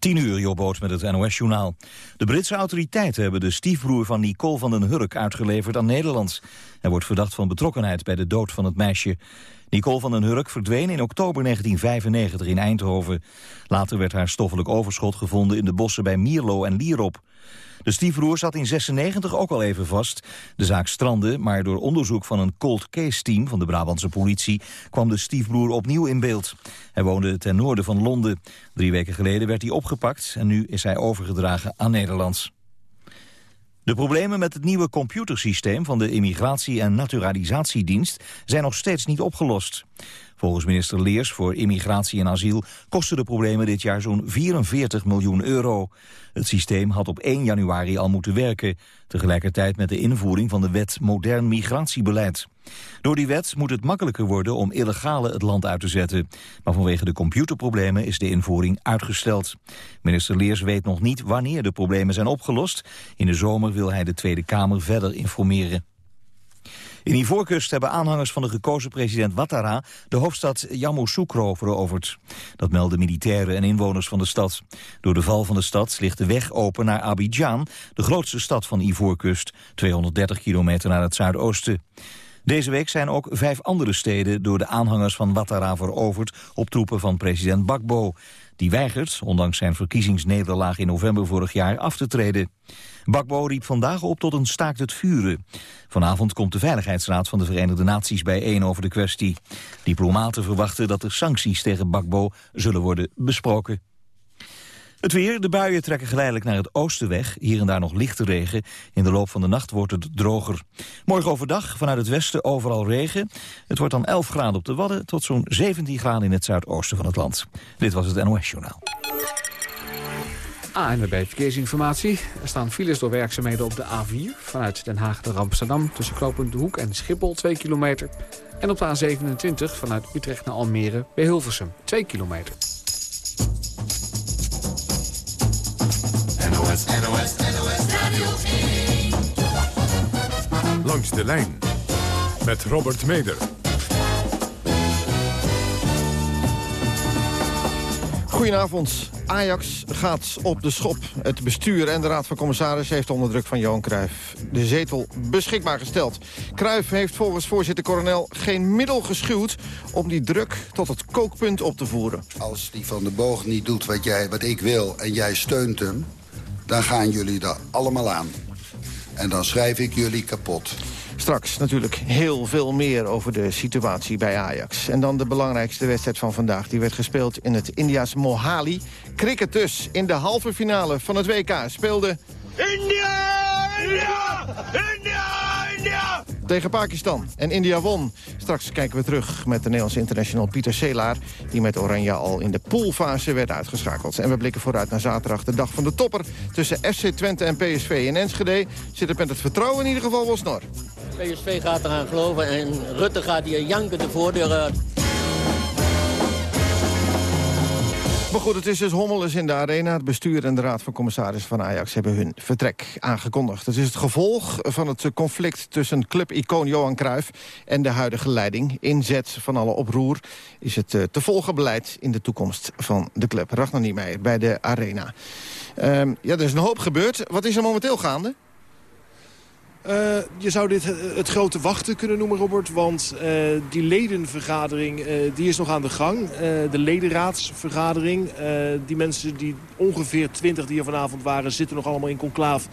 10 uur, Jobboot met het NOS-journaal. De Britse autoriteiten hebben de stiefbroer van Nicole van den Hurk uitgeleverd aan Nederland. Hij wordt verdacht van betrokkenheid bij de dood van het meisje. Nicole van den Hurk verdween in oktober 1995 in Eindhoven. Later werd haar stoffelijk overschot gevonden in de bossen bij Mierlo en Lierop. De stiefbroer zat in 96 ook al even vast. De zaak strandde, maar door onderzoek van een cold case team van de Brabantse politie kwam de stiefbroer opnieuw in beeld. Hij woonde ten noorden van Londen. Drie weken geleden werd hij opgepakt en nu is hij overgedragen aan Nederland. De problemen met het nieuwe computersysteem van de Immigratie- en Naturalisatiedienst zijn nog steeds niet opgelost. Volgens minister Leers voor Immigratie en Asiel kosten de problemen dit jaar zo'n 44 miljoen euro. Het systeem had op 1 januari al moeten werken, tegelijkertijd met de invoering van de wet Modern Migratiebeleid. Door die wet moet het makkelijker worden om illegale het land uit te zetten. Maar vanwege de computerproblemen is de invoering uitgesteld. Minister Leers weet nog niet wanneer de problemen zijn opgelost. In de zomer wil hij de Tweede Kamer verder informeren. In Ivoorkust hebben aanhangers van de gekozen president Ouattara de hoofdstad Yamoussoukro veroverd. Dat melden militairen en inwoners van de stad. Door de val van de stad ligt de weg open naar Abidjan, de grootste stad van Ivoorkust, 230 kilometer naar het zuidoosten. Deze week zijn ook vijf andere steden door de aanhangers van Ouattara veroverd op troepen van president Bakbo. Die weigert, ondanks zijn verkiezingsnederlaag in november vorig jaar, af te treden. Bakbo riep vandaag op tot een staakt het vuren. Vanavond komt de Veiligheidsraad van de Verenigde Naties bijeen over de kwestie. Diplomaten verwachten dat er sancties tegen Bakbo zullen worden besproken. Het weer, de buien trekken geleidelijk naar het oosten weg. Hier en daar nog lichte regen. In de loop van de nacht wordt het droger. Morgen overdag vanuit het westen overal regen. Het wordt dan 11 graden op de Wadden tot zo'n 17 graden in het zuidoosten van het land. Dit was het NOS Journaal. ANWB Verkeersinformatie. Er staan files door werkzaamheden op de A4... vanuit Den Haag naar Amsterdam tussen Knooppunt De Hoek en Schiphol 2 kilometer. En op de A27 vanuit Utrecht naar Almere bij Hilversum 2 kilometer. NOS, NOS, NOS Radio 1. Langs de lijn met Robert Meder. Goedenavond. Ajax gaat op de schop. Het bestuur en de Raad van Commissaris heeft onder druk van Johan Cruijff de zetel beschikbaar gesteld. Cruijff heeft volgens voorzitter Coronel geen middel geschuwd om die druk tot het kookpunt op te voeren. Als die van de boog niet doet wat, jij, wat ik wil en jij steunt hem, dan gaan jullie er allemaal aan. En dan schrijf ik jullie kapot. Straks natuurlijk heel veel meer over de situatie bij Ajax. En dan de belangrijkste wedstrijd van vandaag. Die werd gespeeld in het India's Mohali. Cricket dus in de halve finale van het WK speelde... India! India! India! Tegen Pakistan. En India won. Straks kijken we terug met de Nederlandse international Pieter Selaar... die met Oranje al in de poolfase werd uitgeschakeld. En we blikken vooruit naar zaterdag, de dag van de topper... tussen FC Twente en PSV in Enschede. Zit er met het vertrouwen in ieder geval wel snor. PSV gaat eraan geloven en Rutte gaat hier janken de voordeur uit. Maar goed, het is dus hommeles in de arena. Het bestuur en de raad van commissarissen van Ajax hebben hun vertrek aangekondigd. Het is het gevolg van het conflict tussen clubicoon Johan Cruijff en de huidige leiding. Inzet van alle oproer is het eh, te volgen beleid in de toekomst van de club. Ragnar Niemeyer bij de arena. Um, ja, er is een hoop gebeurd. Wat is er momenteel gaande? Uh, je zou dit het grote wachten kunnen noemen, Robert. Want uh, die ledenvergadering die is nog aan de gang. de ledenraadsvergadering. die mensen, die ongeveer 20 die er vanavond waren... zitten nog allemaal in conclaaf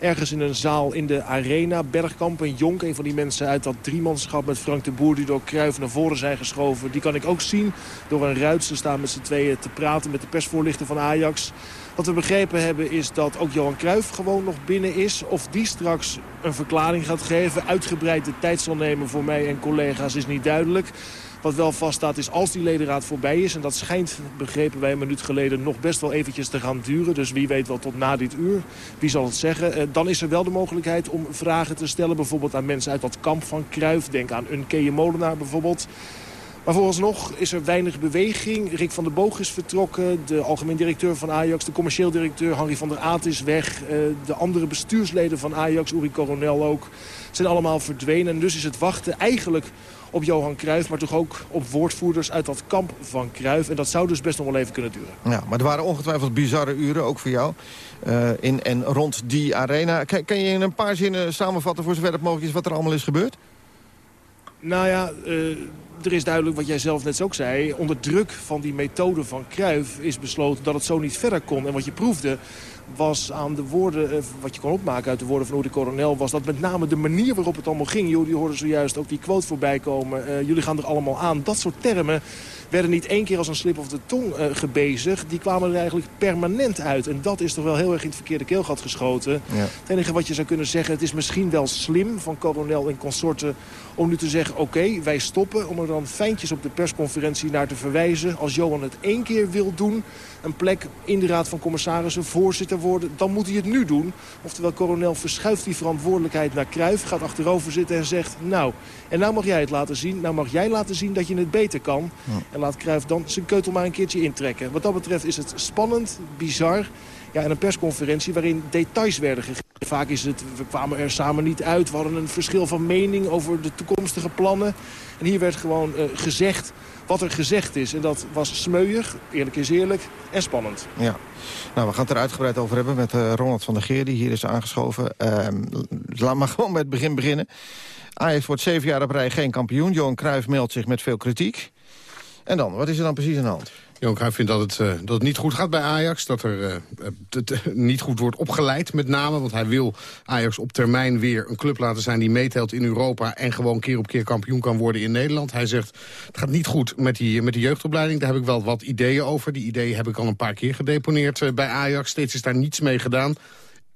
ergens in een zaal in de arena. Bergkamp en Jonk, een van die mensen uit dat driemanschap met Frank de Boer... die door Kruijf naar voren zijn geschoven. Die kan ik ook zien door een ruit te staan met z'n tweeën te praten... met de persvoorlichter van Ajax. Wat we begrepen hebben is dat ook Johan Cruijff gewoon nog binnen is. Of die straks een verklaring gaat geven. Uitgebreid de tijd zal nemen voor mij en collega's is niet duidelijk. Wat wel vaststaat is als die ledenraad voorbij is... en dat schijnt, begrepen wij een minuut geleden, nog best wel eventjes te gaan duren. Dus wie weet wel tot na dit uur. Wie zal het zeggen? Eh, dan is er wel de mogelijkheid om vragen te stellen. Bijvoorbeeld aan mensen uit dat kamp van Kruif. Denk aan een Molenaar bijvoorbeeld. Maar vooralsnog is er weinig beweging. Rick van der Boog is vertrokken. De algemeen directeur van Ajax, de commercieel directeur Henry van der Aat is weg. Eh, de andere bestuursleden van Ajax, Uri Coronel ook, zijn allemaal verdwenen. En dus is het wachten eigenlijk op Johan Cruijff... maar toch ook op woordvoerders uit dat kamp van Cruijff. En dat zou dus best nog wel even kunnen duren. Ja, maar er waren ongetwijfeld bizarre uren, ook voor jou, uh, in en rond die arena. Kan, kan, je in een paar zinnen samenvatten, voor zover het mogelijk is, wat er allemaal is gebeurd? Nou ja, uh, er is duidelijk, wat jij zelf net ook zei... onder druk van die methode van Cruijff is besloten dat het zo niet verder kon. En wat je proefde was aan de woorden, eh, wat je kon opmaken uit de woorden van Uri Coronel... was dat met name de manier waarop het allemaal ging. Jullie hoorden zojuist ook die quote voorbij komen. Uh, jullie gaan er allemaal aan. Dat soort termen werden niet één keer als een slip of de tong uh, gebezigd. Die kwamen er eigenlijk permanent uit. En dat is toch wel heel erg in het verkeerde keelgat geschoten. Ja. Het enige wat je zou kunnen zeggen, het is misschien wel slim van Coronel en consorten... om nu te zeggen, oké, wij stoppen. Om er dan fijntjes op de persconferentie naar te verwijzen. Als Johan het één keer wil doen, een plek in de Raad van Commissarissen, voorzitter worden... dan moet hij het nu doen. Oftewel, Coronel verschuift die verantwoordelijkheid naar Kruif, gaat achterover zitten en zegt... nou, en nou mag jij het laten zien. Nou mag jij laten zien dat je het beter kan. Laat Kruif dan zijn keutel maar een keertje intrekken. Wat dat betreft is het spannend, bizar... Ja, en een persconferentie waarin details werden gegeven. Vaak is het, we kwamen er samen niet uit. We hadden een verschil van mening over de toekomstige plannen. En hier werd gewoon uh, gezegd wat er gezegd is. En dat was smeuig, eerlijk is eerlijk, en spannend. Ja. Nou, we gaan het er uitgebreid over hebben met uh, Ronald van der Geer... die hier is aangeschoven. Uh, laat maar gewoon met het begin beginnen. Ajax wordt zeven jaar op rij geen kampioen. Johan Cruijff meldt zich met veel kritiek. En dan, wat is er dan precies aan de hand? Johan Cruijff vindt dat het, uh, dat het niet goed gaat bij Ajax. Dat er het, niet goed wordt opgeleid met name. Want hij wil Ajax op termijn weer een club laten zijn die meetelt in Europa... en gewoon keer op keer kampioen kan worden in Nederland. Hij zegt, het gaat niet goed met die, met die jeugdopleiding. Daar heb ik wel wat ideeën over. Die ideeën heb ik al een paar keer gedeponeerd bij Ajax. Steeds is daar niets mee gedaan.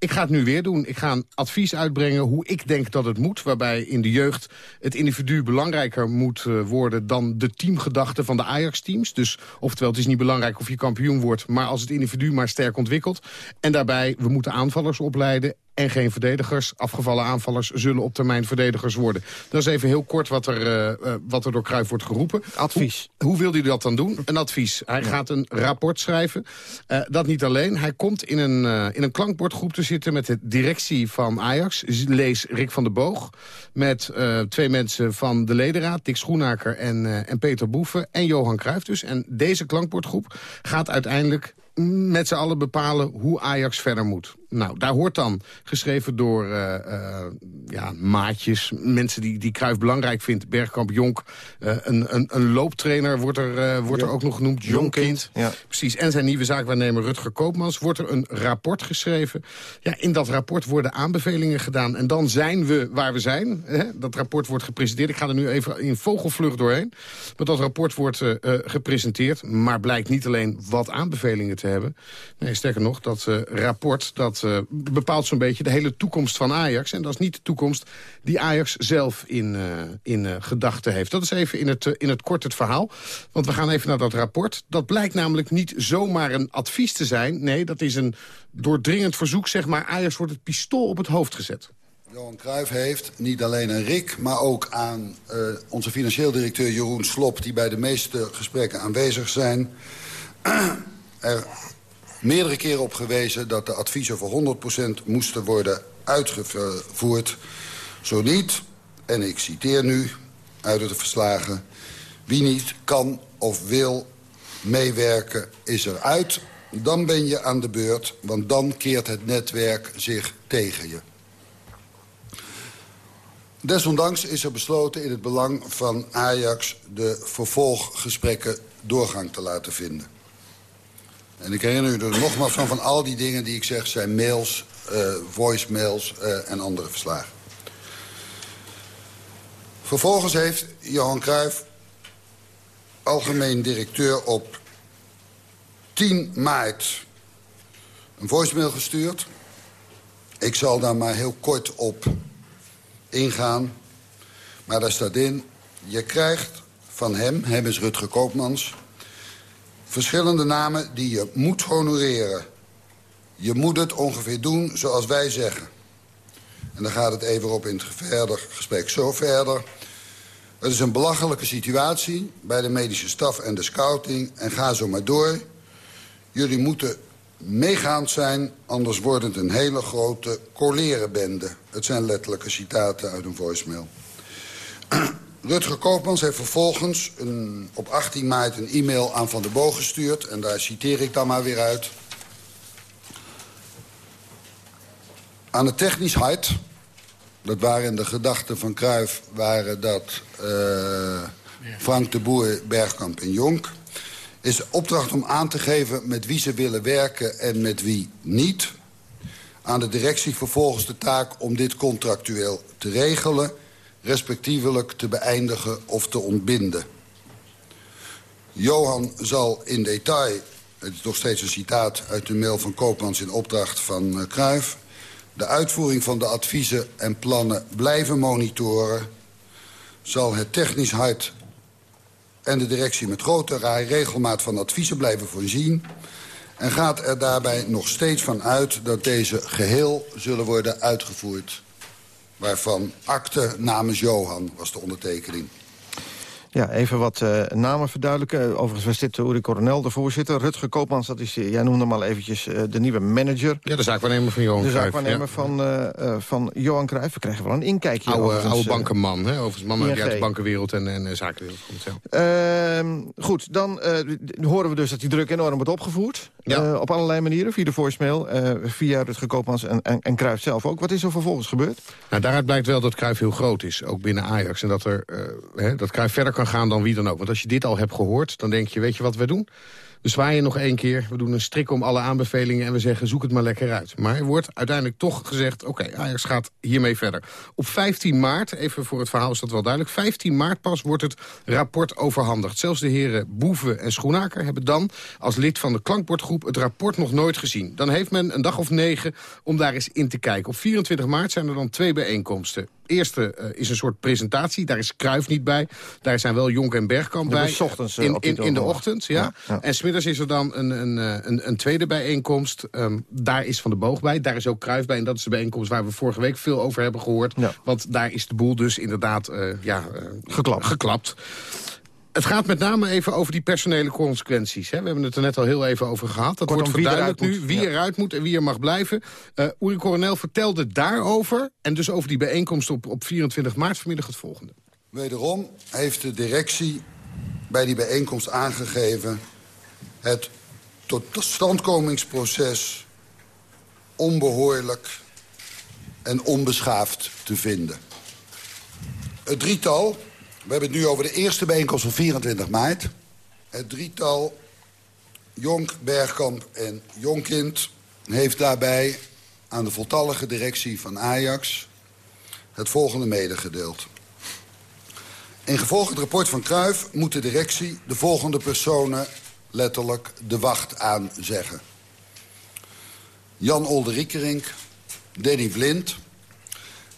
Ik ga het nu weer doen. Ik ga een advies uitbrengen hoe ik denk dat het moet. Waarbij in de jeugd het individu belangrijker moet uh, worden... dan de teamgedachte van de Ajax-teams. Dus oftewel, het is niet belangrijk of je kampioen wordt... maar als het individu maar sterk ontwikkelt. En daarbij, we moeten aanvallers opleiden en geen verdedigers. Afgevallen aanvallers zullen op termijn verdedigers worden. Dat is even heel kort wat er, uh, wat er door Cruijff wordt geroepen. Advies. Hoe, hoe wil hij dat dan doen? Een advies. Hij ja. gaat een rapport schrijven. Uh, dat niet alleen. Hij komt in een, in een klankbordgroep te zitten met de directie van Ajax. Lees Rick van der Boog. Met twee mensen van de ledenraad. Dick Schoenaker en, en Peter Boeven. En Johan Cruijff dus. En deze klankbordgroep gaat uiteindelijk met z'n allen bepalen hoe Ajax verder moet. Nou, daar hoort dan, geschreven door uh, uh, ja, maatjes, mensen die, die Cruijff belangrijk vindt. Bergkamp, Jonk, uh, een, een, een looptrainer wordt er, wordt er ook nog genoemd. Jonkind, ja. precies. En zijn nieuwe zaakwaarnemer Rutger Koopmans. Wordt er een rapport geschreven. Ja, in dat rapport worden aanbevelingen gedaan. En dan zijn we waar we zijn. Hè? Dat rapport wordt gepresenteerd. Ik ga er nu even in vogelvlucht doorheen. Maar dat rapport wordt gepresenteerd. Maar blijkt niet alleen wat aanbevelingen te hebben. Nee, sterker nog, dat rapport... dat uh, bepaalt zo'n beetje de hele toekomst van Ajax. En dat is niet de toekomst die Ajax zelf in, uh, in uh, gedachten heeft. Dat is even in het, in het kort het verhaal. Want we gaan even naar dat rapport. Dat blijkt namelijk niet zomaar een advies te zijn. Nee, dat is een doordringend verzoek. Zeg maar, Ajax wordt het pistool op het hoofd gezet. Johan Cruijff heeft niet alleen aan Rick, maar ook aan onze financieel directeur Jeroen Slop... die bij de meeste gesprekken aanwezig zijn... meerdere keren op gewezen dat de adviezen voor 100% moesten worden uitgevoerd. Zo niet, en ik citeer nu uit de verslagen... wie niet kan of wil meewerken is eruit. Dan ben je aan de beurt, want dan keert het netwerk zich tegen je. Desondanks is er besloten in het belang van Ajax... de vervolggesprekken doorgang te laten vinden. En ik herinner u er nogmaals van, van al die dingen die ik zeg... zijn mails, uh, voicemails uh, en andere verslagen. Vervolgens heeft Johan Cruijff, algemeen directeur... op 10 maart een voicemail gestuurd. Ik zal daar maar heel kort op ingaan. Maar daar staat in... je krijgt van hem, hem is Rutger Koopmans verschillende namen die je moet honoreren. Je moet het ongeveer doen zoals wij zeggen. En dan gaat het even op in het verder, gesprek zo verder. Het is een belachelijke situatie bij de medische staf en de scouting. En ga zo maar door. Jullie moeten meegaand zijn, anders wordt het een hele grote colerenbende. Het zijn letterlijke citaten uit een voicemail. Rutger Koopmans heeft vervolgens een, op 18 maart een e-mail aan Van der Boog gestuurd... en daar citeer ik dan maar weer uit. Aan de technisch hart, dat waren de gedachten van Cruijff... waren dat uh, Frank de Boer, Bergkamp en Jonk... is de opdracht om aan te geven met wie ze willen werken en met wie niet... aan de directie vervolgens de taak om dit contractueel te regelen respectievelijk te beëindigen of te ontbinden. Johan zal in detail, het is nog steeds een citaat uit de mail van Koopmans in opdracht van uh, Cruijff... de uitvoering van de adviezen en plannen blijven monitoren... zal het technisch hart en de directie met grote regelmaat van adviezen blijven voorzien... en gaat er daarbij nog steeds van uit dat deze geheel zullen worden uitgevoerd waarvan akte namens Johan was de ondertekening. Ja, even wat uh, namen verduidelijken. Overigens was dit Uri Coronel, de voorzitter. Rutger Koopmans, dat is, eh, jij noemde hem al eventjes uh, de nieuwe manager. Ja, de zaakwaarnemer van Johan Cruijff. De zaakwaarnemer van, uh, van Johan Cruijff. We kregen wel een inkijkje. Oude, oude bankenman, hè? overigens man uit de bankenwereld en, en zakenwereld komt. Ja. Ehm, goed, dan horen we dus dat die druk enorm wordt opgevoerd. Ja. op allerlei manieren, via de voicemail, via Rutger Koopmans en, en, en Cruijff zelf ook. Wat is er vervolgens gebeurd? Nou, daaruit blijkt wel dat Cruijff heel groot is, ook binnen Ajax. En dat, er, hè, dat Cruijff verder kan gaan dan wie dan ook. Want als je dit al hebt gehoord, dan denk je, weet je wat we doen? We zwaaien nog één keer, we doen een strik om alle aanbevelingen... en we zeggen, zoek het maar lekker uit. Maar er wordt uiteindelijk toch gezegd, oké, Ajax gaat hiermee verder. Op 15 maart, even voor het verhaal is dat wel duidelijk... 15 maart pas wordt het rapport overhandigd. Zelfs de heren Boeven en Schoenaker hebben dan... als lid van de klankbordgroep het rapport nog nooit gezien. Dan heeft men een dag of negen om daar eens in te kijken. Op 24 maart zijn er dan twee bijeenkomsten eerste uh, is een soort presentatie. Daar is Kruif niet bij. Daar zijn wel Jonk en Bergkamp bij. Ochtends, uh, in, in, in, de ochtend, ja. ja, ja. En smiddags is er dan een, een, een, een tweede bijeenkomst. Um, daar is Van de Boog bij. Daar is ook Kruif bij. En dat is de bijeenkomst waar we vorige week veel over hebben gehoord. Ja. Want daar is de boel dus inderdaad ja, geklapt. geklapt. Het gaat met name even over die personele consequenties. Hè. We hebben het er net al heel even over gehad. Dat Kortom, wordt verduidelijkt nu wie ja. eruit moet en wie er mag blijven. Uh, Uri Coronel vertelde daarover... en dus over die bijeenkomst op, op 24 maart vanmiddag het volgende. Wederom heeft de directie bij die bijeenkomst aangegeven... het totstandkomingsproces onbehoorlijk en onbeschaafd te vinden. Het drietal we hebben het nu over de eerste bijeenkomst van 24 maart. Het drietal Jonk, Bergkamp en Jonkind heeft daarbij aan de voltallige directie van Ajax het volgende medegedeeld. In gevolg het rapport van Kruijf moet de directie de volgende personen letterlijk de wacht aanzeggen. Jan Olderiekerink, Danny Blind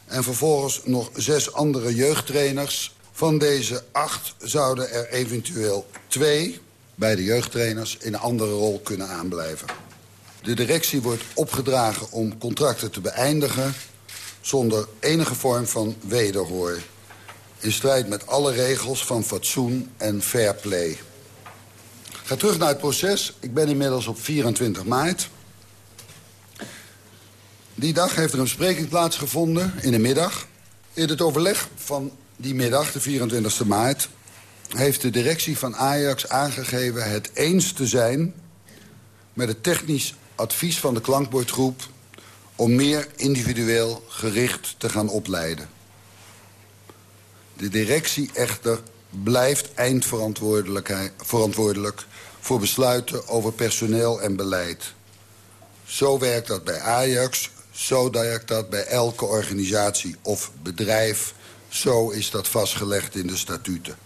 en vervolgens nog zes andere jeugdtrainers van deze acht zouden er eventueel twee bij de jeugdtrainers in een andere rol kunnen aanblijven. De directie wordt opgedragen om contracten te beëindigen zonder enige vorm van wederhoor. In strijd met alle regels van fatsoen en fair play. Ga terug naar het proces. Ik ben inmiddels op 24 maart. Die dag heeft er een bespreking plaatsgevonden in de middag. In het overleg van die middag, de 24 maart... heeft de directie van Ajax aangegeven het eens te zijn... met het technisch advies van de klankbordgroep... om meer individueel gericht te gaan opleiden. De directie echter blijft eindverantwoordelijk voor besluiten over personeel en beleid. Zo werkt dat bij Ajax, zo werkt dat bij elke organisatie of bedrijf zo is dat vastgelegd in de statuten.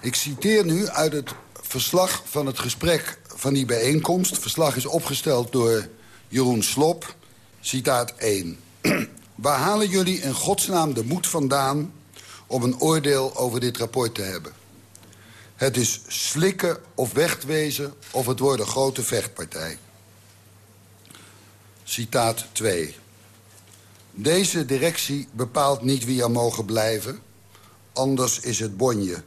Ik citeer nu uit het verslag van het gesprek van die bijeenkomst. Het verslag is opgesteld door Jeroen Slop. Citaat 1. Waar halen jullie in godsnaam de moed vandaan... om een oordeel over dit rapport te hebben? Het is slikken of wegwezen of het wordt een grote vechtpartij. Citaat 2. Deze directie bepaalt niet wie er mogen blijven. Anders is het bonje.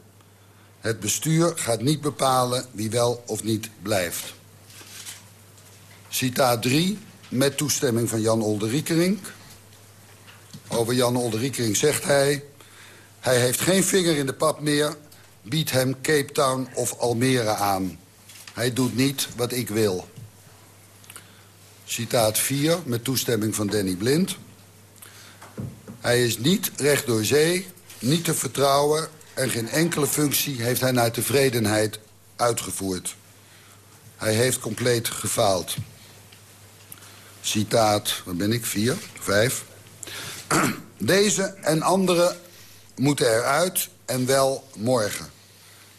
Het bestuur gaat niet bepalen wie wel of niet blijft. Citaat 3, met toestemming van Jan Olderiekerink. Over Jan Olderiekerink zegt hij... Hij heeft geen vinger in de pap meer. Bied hem Cape Town of Almere aan. Hij doet niet wat ik wil. Citaat 4, met toestemming van Danny Blind. Hij is niet recht door zee, niet te vertrouwen... en geen enkele functie heeft hij naar tevredenheid uitgevoerd. Hij heeft compleet gefaald. Citaat, waar ben ik? 4, 5. Deze en andere moeten eruit en wel morgen.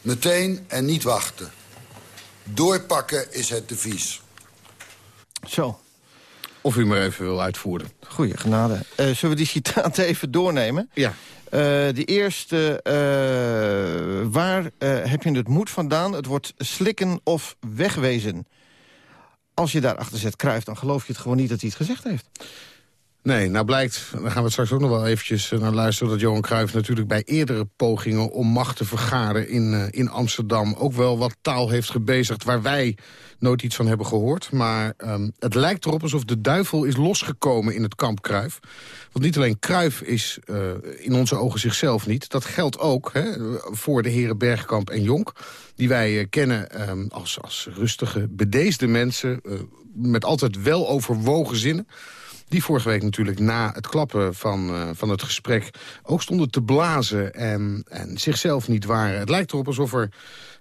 Meteen en niet wachten. Doorpakken is het devies. Zo. Of u maar even wil uitvoeren. Goeie genade. Uh, zullen we die citaten even doornemen? Ja. Uh, de eerste, uh, waar heb je het moed vandaan? Het wordt slikken of wegwezen. Als je daarachter zet kruif, dan geloof je het gewoon niet dat hij het gezegd heeft. Nee, nou blijkt, daar gaan we straks ook nog wel eventjes naar luisteren... dat Johan Cruijff natuurlijk bij eerdere pogingen om macht te vergaren in, uh, in Amsterdam... ook wel wat taal heeft gebezigd waar wij nooit iets van hebben gehoord. Maar um, het lijkt erop alsof de duivel is losgekomen in het kamp Cruijff. Want niet alleen Cruijff is uh, in onze ogen zichzelf niet. Dat geldt ook hè, voor de heren Bergkamp en Jonk. Die wij kennen um, als, als rustige, bedeesde mensen... met altijd wel overwogen zinnen die vorige week natuurlijk na het klappen van, uh, van het gesprek... ook stonden te blazen en, en zichzelf niet waren. Het lijkt erop alsof er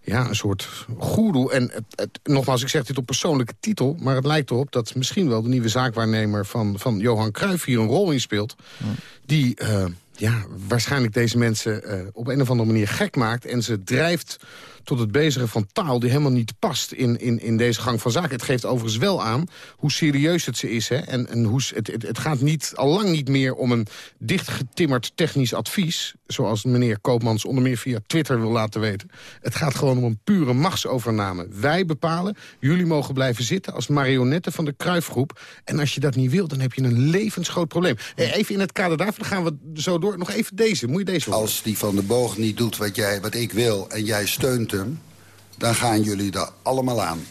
ja, een soort goeroe... en het, het, nogmaals, ik zeg dit op persoonlijke titel... maar het lijkt erop dat misschien wel de nieuwe zaakwaarnemer van, van Johan Cruijff... hier een rol in speelt, ja. die... Uh, ja, waarschijnlijk deze mensen uh, op een of andere manier gek maakt... en ze drijft tot het bezigen van taal die helemaal niet past in, in, in deze gang van zaken. Het geeft overigens wel aan hoe serieus het ze is. Hè? En, en hoe, het, het, gaat niet, al lang niet meer om een dichtgetimmerd technisch advies... zoals meneer Koopmans onder meer via Twitter wil laten weten. Het gaat gewoon om een pure machtsovername. Wij bepalen, jullie mogen blijven zitten als marionetten van de Kruifgroep. En als je dat niet wil, dan heb je een levensgroot probleem. Even in het kader daarvan gaan we zo door. Nog even deze. Moet je deze? Als die van de boog niet doet wat, jij, wat ik wil en jij steunt hem... dan gaan jullie er allemaal aan.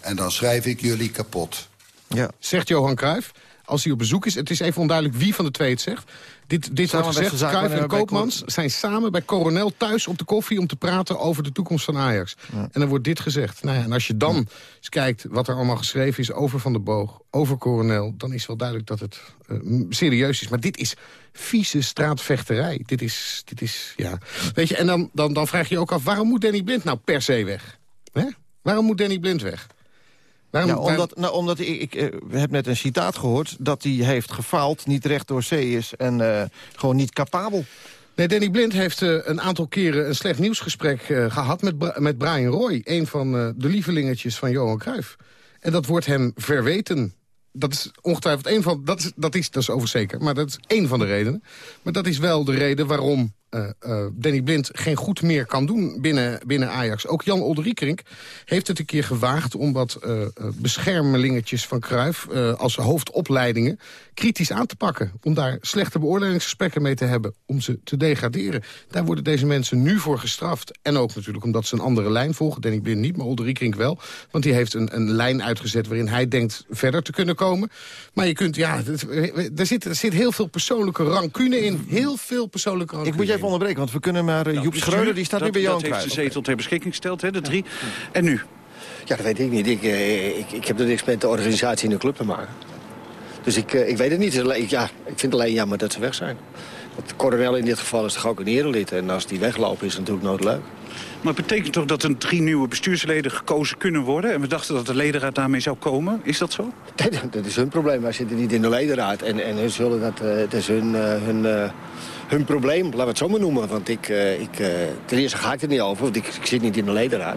En dan schrijf ik jullie kapot. Ja. Zegt Johan Cruijff, als hij op bezoek is... het is even onduidelijk wie van de twee het zegt... Dit, dit wordt gezegd, Cruijff en Koopmans zijn samen bij Coronel thuis op de koffie... om te praten over de toekomst van Ajax. Ja. En dan wordt dit gezegd. Nou ja, en als je dan ja. eens kijkt wat er allemaal geschreven is over Van der Boog... over Coronel, dan is wel duidelijk dat het uh, serieus is. Maar dit is vieze straatvechterij. Dit is, dit is ja... Weet je, en dan, dan, dan vraag je je ook af... waarom moet Danny Blind nou per se weg? Hè? Waarom moet Danny Blind weg? Waarom, ja, omdat, nou, omdat ik, ik uh, heb net een citaat gehoord... dat hij heeft gefaald, niet recht door zee is en uh, gewoon niet capabel. Nee, Danny Blind heeft uh, een aantal keren een slecht nieuwsgesprek gehad... met, met Brian Roy, een van de lievelingetjes van Johan Cruijff. En dat wordt hem verweten dat is ongetwijfeld één van... Dat is, dat is, dat is overigens zeker, maar dat is één van de redenen. Maar dat is wel de reden waarom uh, Danny Blind geen goed meer kan doen binnen, binnen Ajax. Ook Jan Olderiekerink heeft het een keer gewaagd... om wat uh, beschermelingetjes van Cruijff als hoofdopleidingen kritisch aan te pakken. Om daar slechte beoordelingsgesprekken mee te hebben. Om ze te degraderen. Daar worden deze mensen nu voor gestraft. En ook natuurlijk omdat ze een andere lijn volgen. Danny Blind niet, maar Olderiekerink wel. Want die heeft een, een lijn uitgezet waarin hij denkt verder te kunnen komen. Maar je kunt, ja, er zit, er zit heel veel persoonlijke rancune in. Heel veel persoonlijke rancune Ik moet even onderbreken, want we kunnen maar... Uh, Joep Schreuder, die staat dat, nu bij Johan Dat heeft de zetel ter beschikking gesteld, hè, de drie. En nu? Ja, dat weet ik niet. Ik, uh, ik, ik heb er niks met de organisatie in de club te maken. Dus ik, uh, ik weet het niet. Ja, ik vind het alleen jammer dat ze weg zijn. Want Coronel in dit geval is toch ook een erelid. En als die weglopen is het natuurlijk nooit leuk. Maar het betekent toch dat er drie nieuwe bestuursleden gekozen kunnen worden? En we dachten dat de ledenraad daarmee zou komen. Is dat zo? Nee, dat is hun probleem. Wij zitten niet in de ledenraad. En, en hun zullen dat, uh, het is hun, uh, hun, uh, hun probleem, laten we het zo maar noemen. Want ik, ik, ten eerste ga ik er niet over, want ik, ik zit niet in de ledenraad.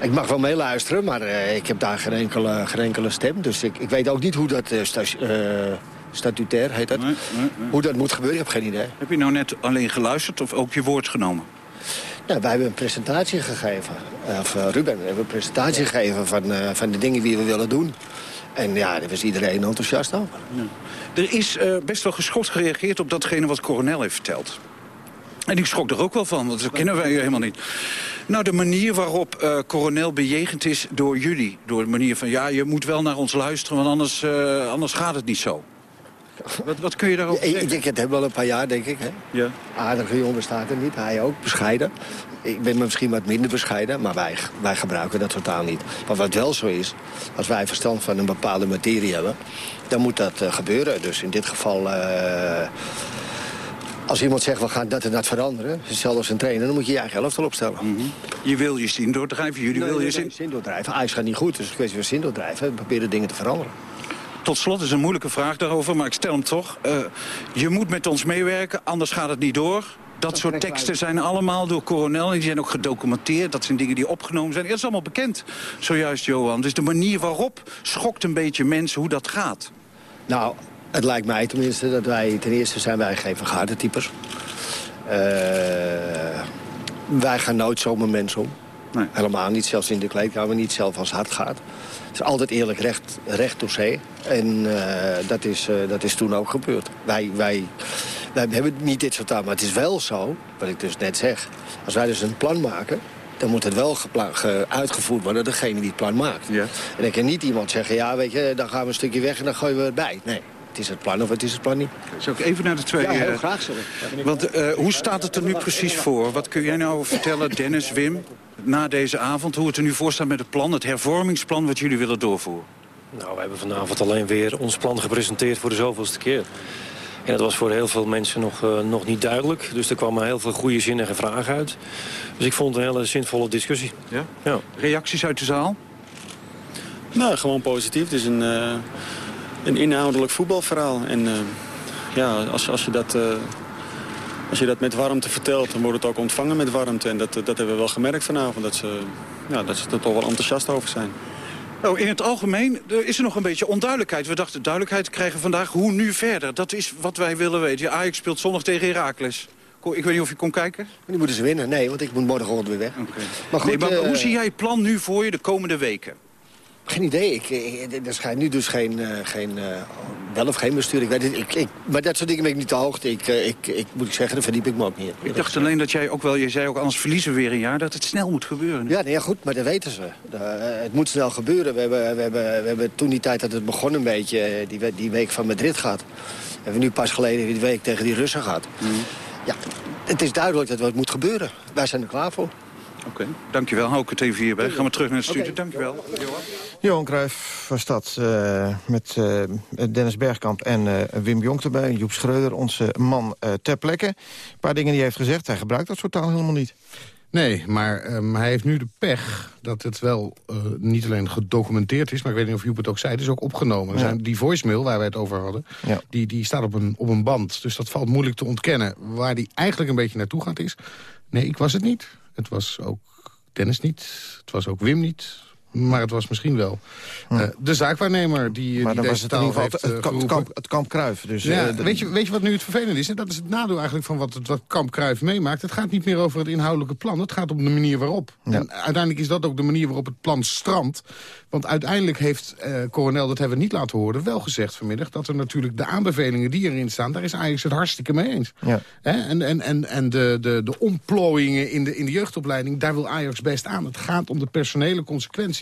Ik mag wel meeluisteren, maar ik heb daar geen enkele, geen enkele stem. Dus ik, ik weet ook niet hoe dat statutair heet dat. Nee, nee, hoe dat moet gebeuren, ik heb geen idee. Heb je nou net alleen geluisterd of ook je woord genomen? Ja, wij hebben een presentatie gegeven. Of uh, Ruben, we hebben een presentatie gegeven van, uh, van de dingen die we willen doen. En ja, daar was iedereen enthousiast over. Ja. Er is uh, best wel geschokt gereageerd op datgene wat Coronel heeft verteld. En ik schrok er ook wel van, want dat kennen wij helemaal niet. Nou, de manier waarop uh, Coronel bejegend is door jullie. Door de manier van, ja, je moet wel naar ons luisteren, want anders, uh, anders gaat het niet zo. Wat, wat kun je daarover Ik, zeggen? ik denk het hebben wel een paar jaar, denk ik. Hè? Ja. Aardige jongen bestaat er niet. Hij ook, bescheiden. Ik ben misschien wat minder bescheiden, maar wij, wij gebruiken dat totaal niet. Maar wat wel zo is, als wij verstand van een bepaalde materie hebben... dan moet dat eh, gebeuren. Dus in dit geval... eh, als iemand zegt, we gaan dat en dat veranderen... als een trainer, dan moet je je eigen elftal opstellen. Je wil je zin doordrijven, jullie wil je zin... zin doordrijven. Ajax gaat niet goed, dus een kwestie van zin doordrijven. We proberen dingen te veranderen. Tot slot is een moeilijke vraag daarover, maar ik stel hem toch. Eh, je moet met ons meewerken, anders gaat het niet door. Dat soort teksten zijn allemaal door Coronel, die zijn ook gedocumenteerd. Dat zijn dingen die opgenomen zijn. Dat is allemaal bekend, zojuist, Johan. Dus de manier waarop schokt een beetje mensen hoe dat gaat. Nou, het lijkt mij tenminste dat wij... Ten eerste zijn wij geen vergadertypes. Eh wij gaan nooit zomaar mensen om. Nee. Helemaal niet, zelfs in de kleedkamer niet, zelf als het hard gaat. Het is altijd eerlijk recht, recht door zee. En eh, dat, is, eh, dat is toen ook gebeurd. Wij, wij, wij hebben niet dit soort taal, maar het is wel zo, wat ik dus net zeg. Als wij dus een plan maken, dan moet het wel uitgevoerd worden door degene die het plan maakt. Ja. En dan kan niet iemand zeggen, ja, weet je, dan gaan we een stukje weg en dan gooien we het bij. Nee, het is het plan of het is het plan niet. Zal ik even naar de twee... Ja, heel eh, graag, sorry. Want eh, hoe staat het er nu precies voor? Wat kun jij nou vertellen, Dennis, Wim, na deze avond... hoe het er nu voor staat met het plan, het hervormingsplan... wat jullie willen doorvoeren? Nou, we hebben vanavond alleen weer ons plan gepresenteerd voor de zoveelste keer. En dat was voor heel veel mensen nog, eh, nog niet duidelijk. Dus er kwamen heel veel goede zinnige vragen uit. Dus ik vond het een hele zinvolle discussie. Ja? Ja. Reacties uit de zaal? Nou, gewoon positief. Het is een, eh, een inhoudelijk voetbalverhaal. En eh, ja, als, als, je dat, eh, als je dat met warmte vertelt, dan wordt het ook ontvangen met warmte. En dat, dat hebben we wel gemerkt vanavond, dat ze, ja, dat ze er toch wel enthousiast over zijn. Nou, in het algemeen er is er nog een beetje onduidelijkheid. We dachten duidelijkheid te krijgen vandaag. Hoe nu verder? Dat is wat wij willen weten. Ja, Ajax speelt zondag tegen Heracles. Ik weet niet of je kon kijken. Die moeten ze winnen. Nee, want ik moet morgenochtend weer weg. Maar goed, nee, maar eh, hoe zie jij het plan nu voor je de komende weken? Geen idee. Ik, ik, er schijnt nu dus geen, eh, geen eh, wel of geen bestuur. Ik weet het, ik, ik, maar dat soort dingen ben ik niet te hoogte. Ik, eh, ik, ik moet ik zeggen, daar verdiep ik me ook niet in. Ik dacht alleen dat jij ook wel, je zei ook anders verliezen we weer een jaar, dat het snel moet gebeuren. Ja, nee, ja, goed, maar dat weten ze. Eh, het moet snel gebeuren. We hebben, we, hebben, we hebben toen die tijd dat het begon een beetje, eh, die, die week van Madrid gehad. Hebben we nu pas geleden die week tegen die Russen gehad. Ja, het is duidelijk dat het moet gebeuren. Wij zijn er klaar voor. Oké, dankjewel. Hou ik het even hierbij. Gaan we terug naar de studio. Dankjewel. Johan. Johan Cruijff was dat eh, met eh, Dennis Bergkamp en eh, Wim Jonk erbij. Joep Schreuder, onze man eh, ter plekke. Een paar dingen die hij heeft gezegd. Hij gebruikt dat soort taal helemaal niet. Nee, maar ehm, hij heeft nu de pech dat het wel eh, niet alleen gedocumenteerd is... maar ik weet niet of Joep het ook zei, het is ook opgenomen. Ja. Zijn, die voicemail waar wij het over hadden, Ja. die, die staat op een, op een band. Dus dat valt moeilijk te ontkennen. Waar die eigenlijk een beetje naartoe gaat is... nee, ik was het niet. Het was ook Dennis niet. Het was ook Wim niet. Maar het was misschien wel eh, de zaakwaarnemer die, Maar die deze het taal ieder geval heeft het, eh, het, kamp, het kamp Cruijff. Dus, Ja, eh, weet, je, weet je wat nu het vervelende is? En dat is het nadeel eigenlijk van wat, het, wat Kamp Kruijf meemaakt. Het gaat niet meer over het inhoudelijke plan. Het gaat om de manier waarop. En uiteindelijk is dat ook de manier waarop het plan strandt. Want uiteindelijk heeft Coronel, dat hebben we niet laten horen... wel gezegd vanmiddag dat er natuurlijk de aanbevelingen die erin staan... daar is Ajax het hartstikke mee eens. Ja. Hè? En, en, en, en de, de, de in de, in de jeugdopleiding, daar wil Ajax best aan. Het gaat om de personele consequenties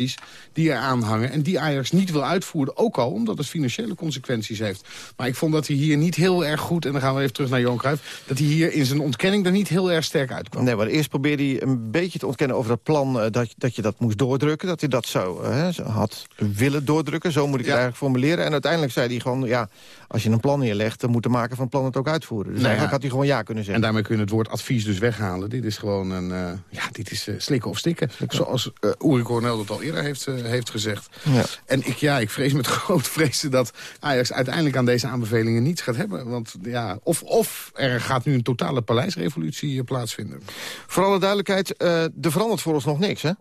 die eraan hangen... en die Ajax niet wil uitvoeren, ook al omdat het financiële consequenties heeft. Maar ik vond dat hij hier niet heel erg goed... en dan gaan we even terug naar Johan Cruijff... dat hij hier in zijn ontkenning er niet heel erg sterk uitkwam. Nee, maar eerst probeerde hij een beetje te ontkennen over dat plan... eh, dat, dat je dat moest doordrukken, dat hij dat zo eh, hè, zo had willen doordrukken. Zo moet ik Ja. het eigenlijk formuleren. En uiteindelijk zei hij gewoon, ja, als je een plan neerlegt... dan moet de maker van het plan het ook uitvoeren. Dus Nou ja. eigenlijk had hij gewoon ja kunnen En zeggen. daarmee kun je het woord advies dus weghalen. Dit is gewoon een, eh, ja, dit is eh, slikken of stikken. Zoals uh, Uri Cornel dat al eerder heeft, heeft gezegd. Ja. En ik, ja, ik vrees met groot vrezen dat Ajax uiteindelijk aan deze aanbevelingen niets gaat hebben. Want ja, of, of er gaat nu een totale paleisrevolutie plaatsvinden. Voor alle duidelijkheid, er verandert voor ons nog niks, hè?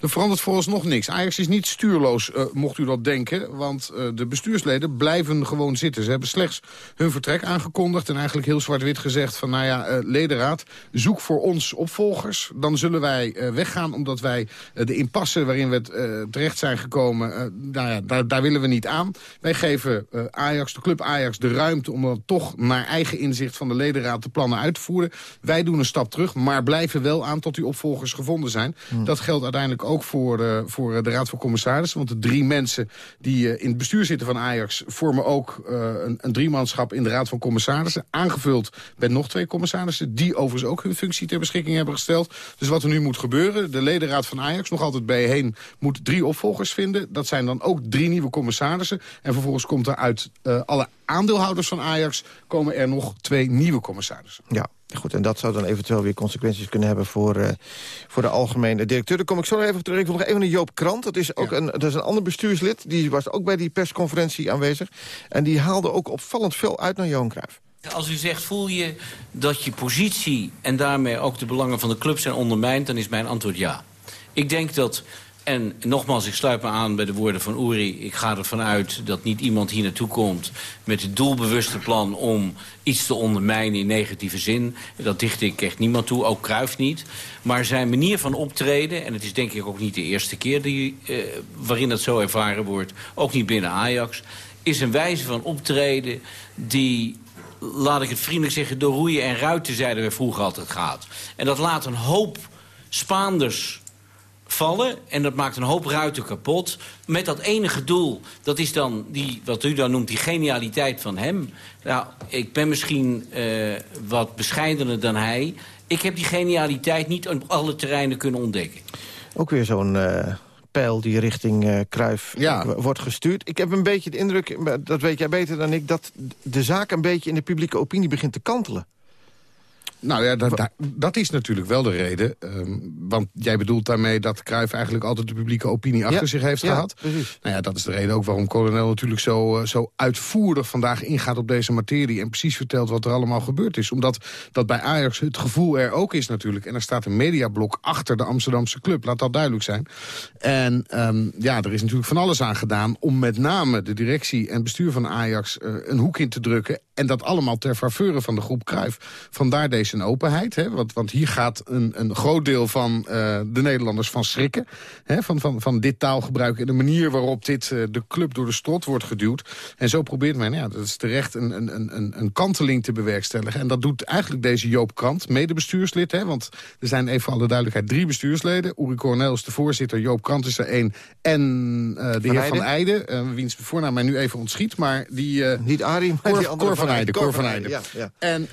Er verandert vooralsnog niks. Ajax is niet stuurloos, eh, mocht u dat denken. Want eh, de bestuursleden blijven gewoon zitten. Ze hebben slechts hun vertrek aangekondigd. En eigenlijk heel zwart-wit gezegd van... nou ja, eh, ledenraad, zoek voor ons opvolgers. Dan zullen wij weggaan omdat wij de impasse waarin we terecht zijn gekomen... nou ja, daar, daar willen we niet aan. Wij geven Ajax, de club Ajax, de ruimte... om dan toch naar eigen inzicht van de ledenraad de plannen uit te voeren. Wij doen een stap terug, maar blijven wel aan tot die opvolgers gevonden zijn. Dat geldt uiteindelijk ook voor, de, voor de Raad van Commissarissen. Want de drie mensen die in het bestuur zitten van Ajax... vormen ook een, een driemanschap in de Raad van Commissarissen. Aangevuld met nog twee commissarissen... die overigens ook hun functie ter beschikking hebben gesteld. Dus wat er nu moet gebeuren... de ledenraad van Ajax, nog altijd bijeen, moet drie opvolgers vinden. Dat zijn dan ook drie nieuwe commissarissen. En vervolgens komt er uit alle aandeelhouders van Ajax... komen er nog twee nieuwe commissarissen. Ja, Goed, en dat zou dan eventueel weer consequenties kunnen hebben voor, uh, voor de algemene directeur. Dan kom ik zo nog even terug. Ik wil nog even naar Joop Krant. Dat is ook een, dat is een ander bestuurslid. Die was ook bij die persconferentie aanwezig. En die haalde ook opvallend veel uit naar Johan Cruijff. Als u zegt, voel je dat je positie en daarmee ook de belangen van de club zijn ondermijnd... dan is mijn antwoord ja. Ik denk dat en nogmaals, ik sluit me aan bij de woorden van Uri. Ik ga ervan uit dat niet iemand hier naartoe komt... met het doelbewuste plan om iets te ondermijnen in negatieve zin. Dat dicht ik echt niemand toe, ook Kruif niet. Maar zijn manier van optreden, en het is denk ik ook niet de eerste keer... Die, eh, waarin dat zo ervaren wordt, ook niet binnen Ajax... is een wijze van optreden die laat ik het vriendelijk zeggen... door roeien en ruiten, zeiden we vroeger altijd gaat. En dat laat een hoop Spaanders vallen. En dat maakt een hoop ruiten kapot. Met dat enige doel, dat is dan die, wat u dan noemt, die genialiteit van hem. Nou, ik ben misschien uh, wat bescheidener dan hij. Ik heb die genialiteit niet op alle terreinen kunnen ontdekken. Ook weer zo'n... Uh pijl die richting uh, Kruif ja. wordt gestuurd. Ik heb een beetje de indruk, dat weet jij beter dan ik... dat de zaak een beetje in de publieke opinie begint te kantelen. Nou ja, dat, dat is natuurlijk wel de reden. Ehm, want jij bedoelt daarmee dat Cruijff eigenlijk altijd de publieke opinie achter zich heeft ja, gehad. Precies. Nou ja, dat is de reden ook waarom Colonel natuurlijk zo, uh, zo uitvoerig vandaag ingaat op deze materie. En precies vertelt wat er allemaal gebeurd is. Omdat dat bij Ajax het gevoel er ook is natuurlijk. En er staat een mediablok achter de Amsterdamse club. Laat dat duidelijk zijn. En um, ja, er is natuurlijk van alles aan gedaan om met name de directie en bestuur van Ajax uh, een hoek in te drukken. En dat allemaal ter faveur van de groep Cruijff. Vandaar deze een openheid. Hè? Want, want hier gaat een, een groot deel van uh, de Nederlanders van schrikken. Hè? Van, van, van dit taalgebruik en de manier waarop dit uh, de club door de strot wordt geduwd. En zo probeert men, ja, dat is terecht, een, een, een, een kanteling te bewerkstelligen. En dat doet eigenlijk deze Joop Krant, medebestuurslid. Hè? Want er zijn even voor alle duidelijkheid drie bestuursleden. Uri Cornel is de voorzitter, Joop Krant is er één. En uh, de heer Van Eijden, wiens voornaam mij nu even ontschiet. Maar die... Niet Arie, maar Cor, die andere Cor van Eijden. Cor van Eijden. Ja, ja. En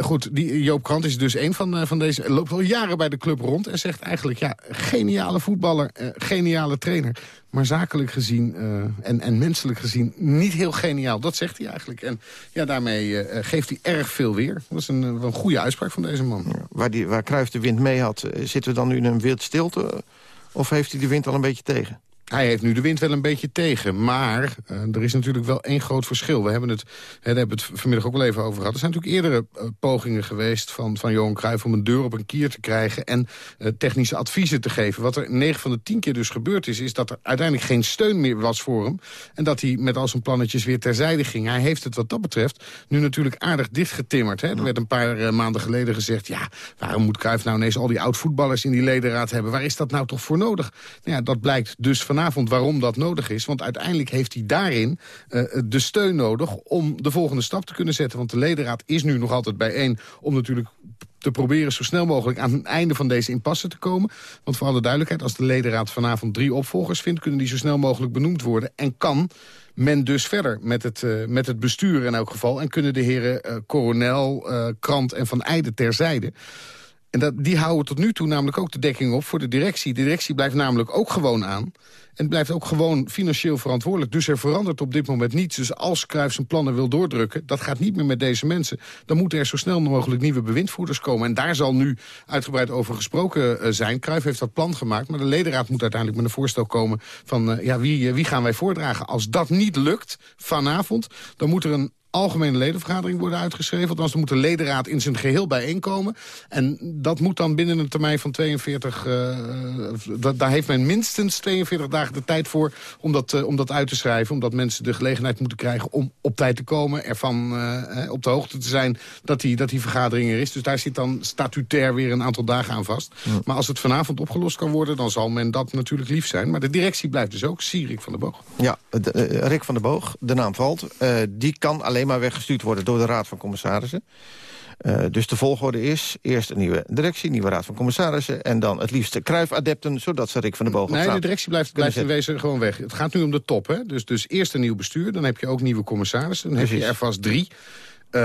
goed, die Joop Krant is dus een van, uh, van deze... loopt al jaren bij de club rond en zegt eigenlijk... ja, geniale voetballer, uh, geniale trainer. Maar zakelijk gezien uh, en, en menselijk gezien niet heel geniaal. Dat zegt hij eigenlijk. En ja, daarmee geeft hij erg veel weer. Dat is een, een goede uitspraak van deze man. Waar, die, waar Cruijff de wind mee had, zitten we dan nu in een wild stilte? Of heeft hij de wind al een beetje tegen? Hij heeft nu de wind wel een beetje tegen. Maar uh, er is natuurlijk wel één groot verschil. We hebben het, hè, hebben het vanmiddag ook wel even over gehad. Er zijn natuurlijk eerdere uh, pogingen geweest van, van Johan Cruijff... om een deur op een kier te krijgen en uh, technische adviezen te geven. Wat er 9 van de 10 keer dus gebeurd is... is dat er uiteindelijk geen steun meer was voor hem. En dat hij met al zijn plannetjes weer terzijde ging. Hij heeft het wat dat betreft nu natuurlijk aardig dichtgetimmerd. Hè? Er werd een paar maanden geleden gezegd... ja, waarom moet Cruijff nou ineens al die oud-voetballers in die ledenraad hebben? Waar is dat nou toch voor nodig? Nou ja, dat blijkt dus van vanavond waarom dat nodig is. Want uiteindelijk heeft hij daarin uh, de steun nodig om de volgende stap te kunnen zetten. Want de ledenraad is nu nog altijd bijeen om natuurlijk te proberen zo snel mogelijk aan het einde van deze impasse te komen. Want voor alle duidelijkheid, als de ledenraad vanavond drie opvolgers vindt... kunnen die zo snel mogelijk benoemd worden. En kan men dus verder met het, uh, met het bestuur in elk geval. En kunnen de heren uh, Coronel, Krant en Van Eijden terzijde... En dat, die houden tot nu toe namelijk ook de dekking op voor de directie. De directie blijft namelijk ook gewoon aan. En blijft ook gewoon financieel verantwoordelijk. Dus er verandert op dit moment niets. Dus als Cruijff zijn plannen wil doordrukken... dat gaat niet meer met deze mensen. Dan moeten er zo snel mogelijk nieuwe bewindvoerders komen. En daar zal nu uitgebreid over gesproken uh, zijn. Cruijff heeft dat plan gemaakt. Maar de ledenraad moet uiteindelijk met een voorstel komen... van uh, ja, wie, uh, wie gaan wij voordragen. Als dat niet lukt vanavond... dan moet er een algemene ledenvergadering worden uitgeschreven. Althans, dan moet de ledenraad in zijn geheel bijeenkomen. En dat moet dan binnen een termijn van 42... Uh, dat, daar heeft men minstens 42 dagen de tijd voor om dat, uh, om dat uit te schrijven. Omdat mensen de gelegenheid moeten krijgen om op tijd te komen. Ervan uh, op de hoogte te zijn dat die, dat die vergadering er is. Dus daar zit dan statutair weer een aantal dagen aan vast. Ja. Maar als het vanavond opgelost kan worden, dan zal men dat natuurlijk lief zijn. Maar de directie blijft dus ook Sierik van der Boog. Ja, de, Rick van der Boog, de naam valt. die kan alleen alleen maar weggestuurd worden door de Raad van Commissarissen. Uh, dus de volgorde is eerst een nieuwe directie, nieuwe raad van commissarissen... en dan het liefst Kruif-adepten, zodat ze Rick van der Boog Nee, de directie blijft, blijft in wezen gewoon weg. Het gaat nu om de top, hè? Dus, dus eerst een nieuw bestuur, dan heb je ook nieuwe commissarissen. Dan Precies. heb je er vast drie. Uh,